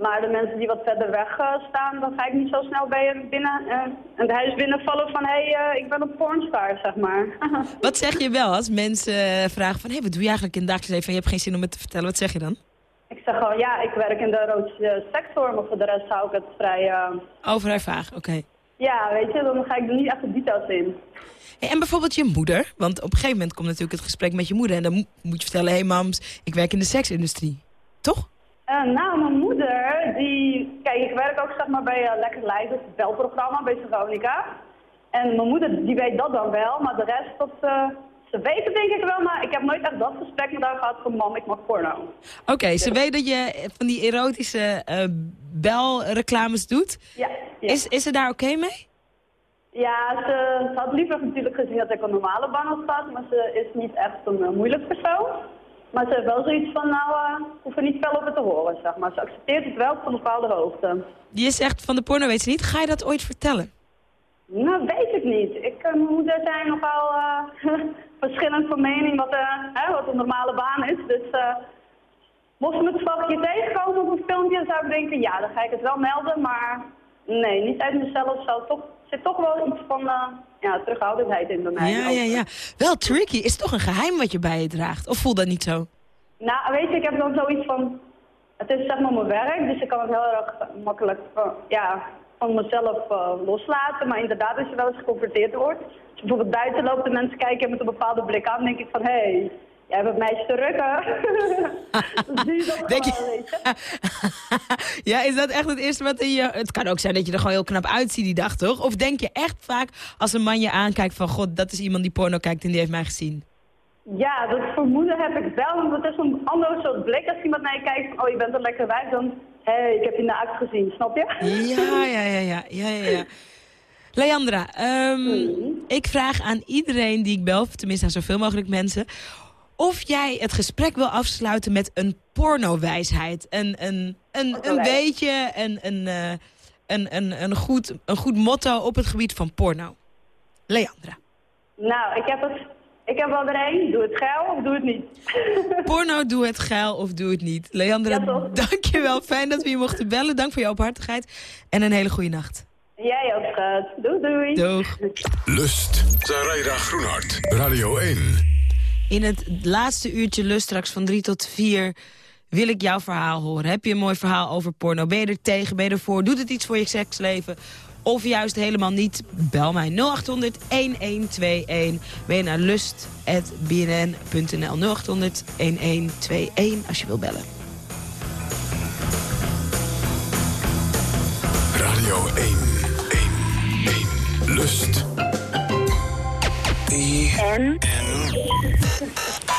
Maar de mensen die wat verder weg eh, staan, dan ga ik niet zo snel bij je binnen, eh, het huis binnenvallen van... hé, hey, eh, ik ben een pornstar, zeg maar. Wat zeg je wel als mensen vragen van... hé, wat doe je eigenlijk in het dagelijks leven en je hebt geen zin om het te vertellen? Wat zeg je dan? ik zeg gewoon, ja, ik werk in de erotische sector, maar voor de rest hou ik het vrij... vrij vaag, oké. Ja, weet je, dan ga ik er niet echt de details in. Hey, en bijvoorbeeld je moeder, want op een gegeven moment komt natuurlijk het gesprek met je moeder... en dan mo- moet je vertellen, hé hey, mams, ik werk in de seksindustrie. Toch? Nou, mijn moeder, die... Kijk, ik werk ook zeg maar bij uh, Lekker Lijf, het belprogramma bij Veronica. En mijn moeder, die weet dat dan wel, maar de rest, dat, eh, ze weet het denk ik wel. Maar ik heb nooit echt dat gesprek met haar gehad van, mam, ik mag porno. Oké, ze weet dat je van die erotische eh, belreclames doet. Ja. Is, is ze daar oké mee? Ja, ze, ze had liever natuurlijk gezien dat ik een normale baan had gehad, maar ze is niet echt een moeilijk persoon. Maar ze heeft wel zoiets van, nou, eh hoef er niet veel over te horen, zeg maar. Ze accepteert het wel tot een bepaalde hoogte. Je zegt van de porno weet ze niet. Ga je dat ooit vertellen? Nou, weet ik niet. Ik mijn moeder zijn nogal eh, verschillend van mening wat, eh, hè, wat een normale baan is. Dus eh mocht me een keer tegenkomen op een filmpje, zou ik denken, ja, dan ga ik het wel melden. Maar nee, niet uit mezelf. Zou toch, zit toch wel iets van eh, ja, terughoudendheid in bij mij. Ja, ja, ja. Wel tricky. Is het toch een geheim wat je bij je draagt? Of voelt dat niet zo? Nou, weet je, ik heb dan zoiets van... Het is zeg maar mijn werk, dus ik kan het heel erg makkelijk van, ja, van mezelf eh, loslaten. Maar inderdaad, als je wel eens geconfronteerd wordt... Als je bijvoorbeeld buiten loopt en mensen kijken met een bepaalde blik aan... denk ik van, hé, hey, jij bent meisje te rukken. dat Denk je-. Ja, is dat echt het eerste wat in je... Het kan ook zijn dat je er gewoon heel knap uitziet die dag, toch? Of denk je echt vaak als een man je aankijkt van... God, dat is iemand die porno kijkt en die heeft mij gezien? Ja, dat vermoeden heb ik wel, want het is een ander soort blik. Als iemand naar je kijkt van, oh, je bent een lekker wijf, dan... Hé, hey, ik heb je naakt gezien, snap je? Ja, ja, ja, ja. ja, ja, ja. Leandra, ehm, ik vraag aan iedereen die ik bel... tenminste aan zoveel mogelijk mensen... of jij het gesprek wil afsluiten met een pornowijsheid. Een, een, een, een beetje, een, een, eh, een, een, een, goed, een goed motto op het gebied van porno. Leandra. Nou, ik heb, het, ik heb wel er één. Doe het geil of doe het niet. Porno, doe het geil of doe het niet. Leandra, dankjewel. Fijn dat we je mochten bellen. Dank voor je openhartigheid. En een hele goede nacht. Jij ook, schat. Doei, doei. Doeg. Lust. Zaraida Groenhart. Radio 1. In het laatste uurtje lust straks van 3 tot 4 wil ik jouw verhaal horen. Heb je een mooi verhaal over porno? Ben je er tegen? Ben je ervoor? Doet het iets voor je seksleven? Of juist helemaal niet? Bel mij 0800 1121. Ben je naar lust.bnn.nl 0800 1121 als je wil bellen. Radio 1. 1. 1. Lust. En? En.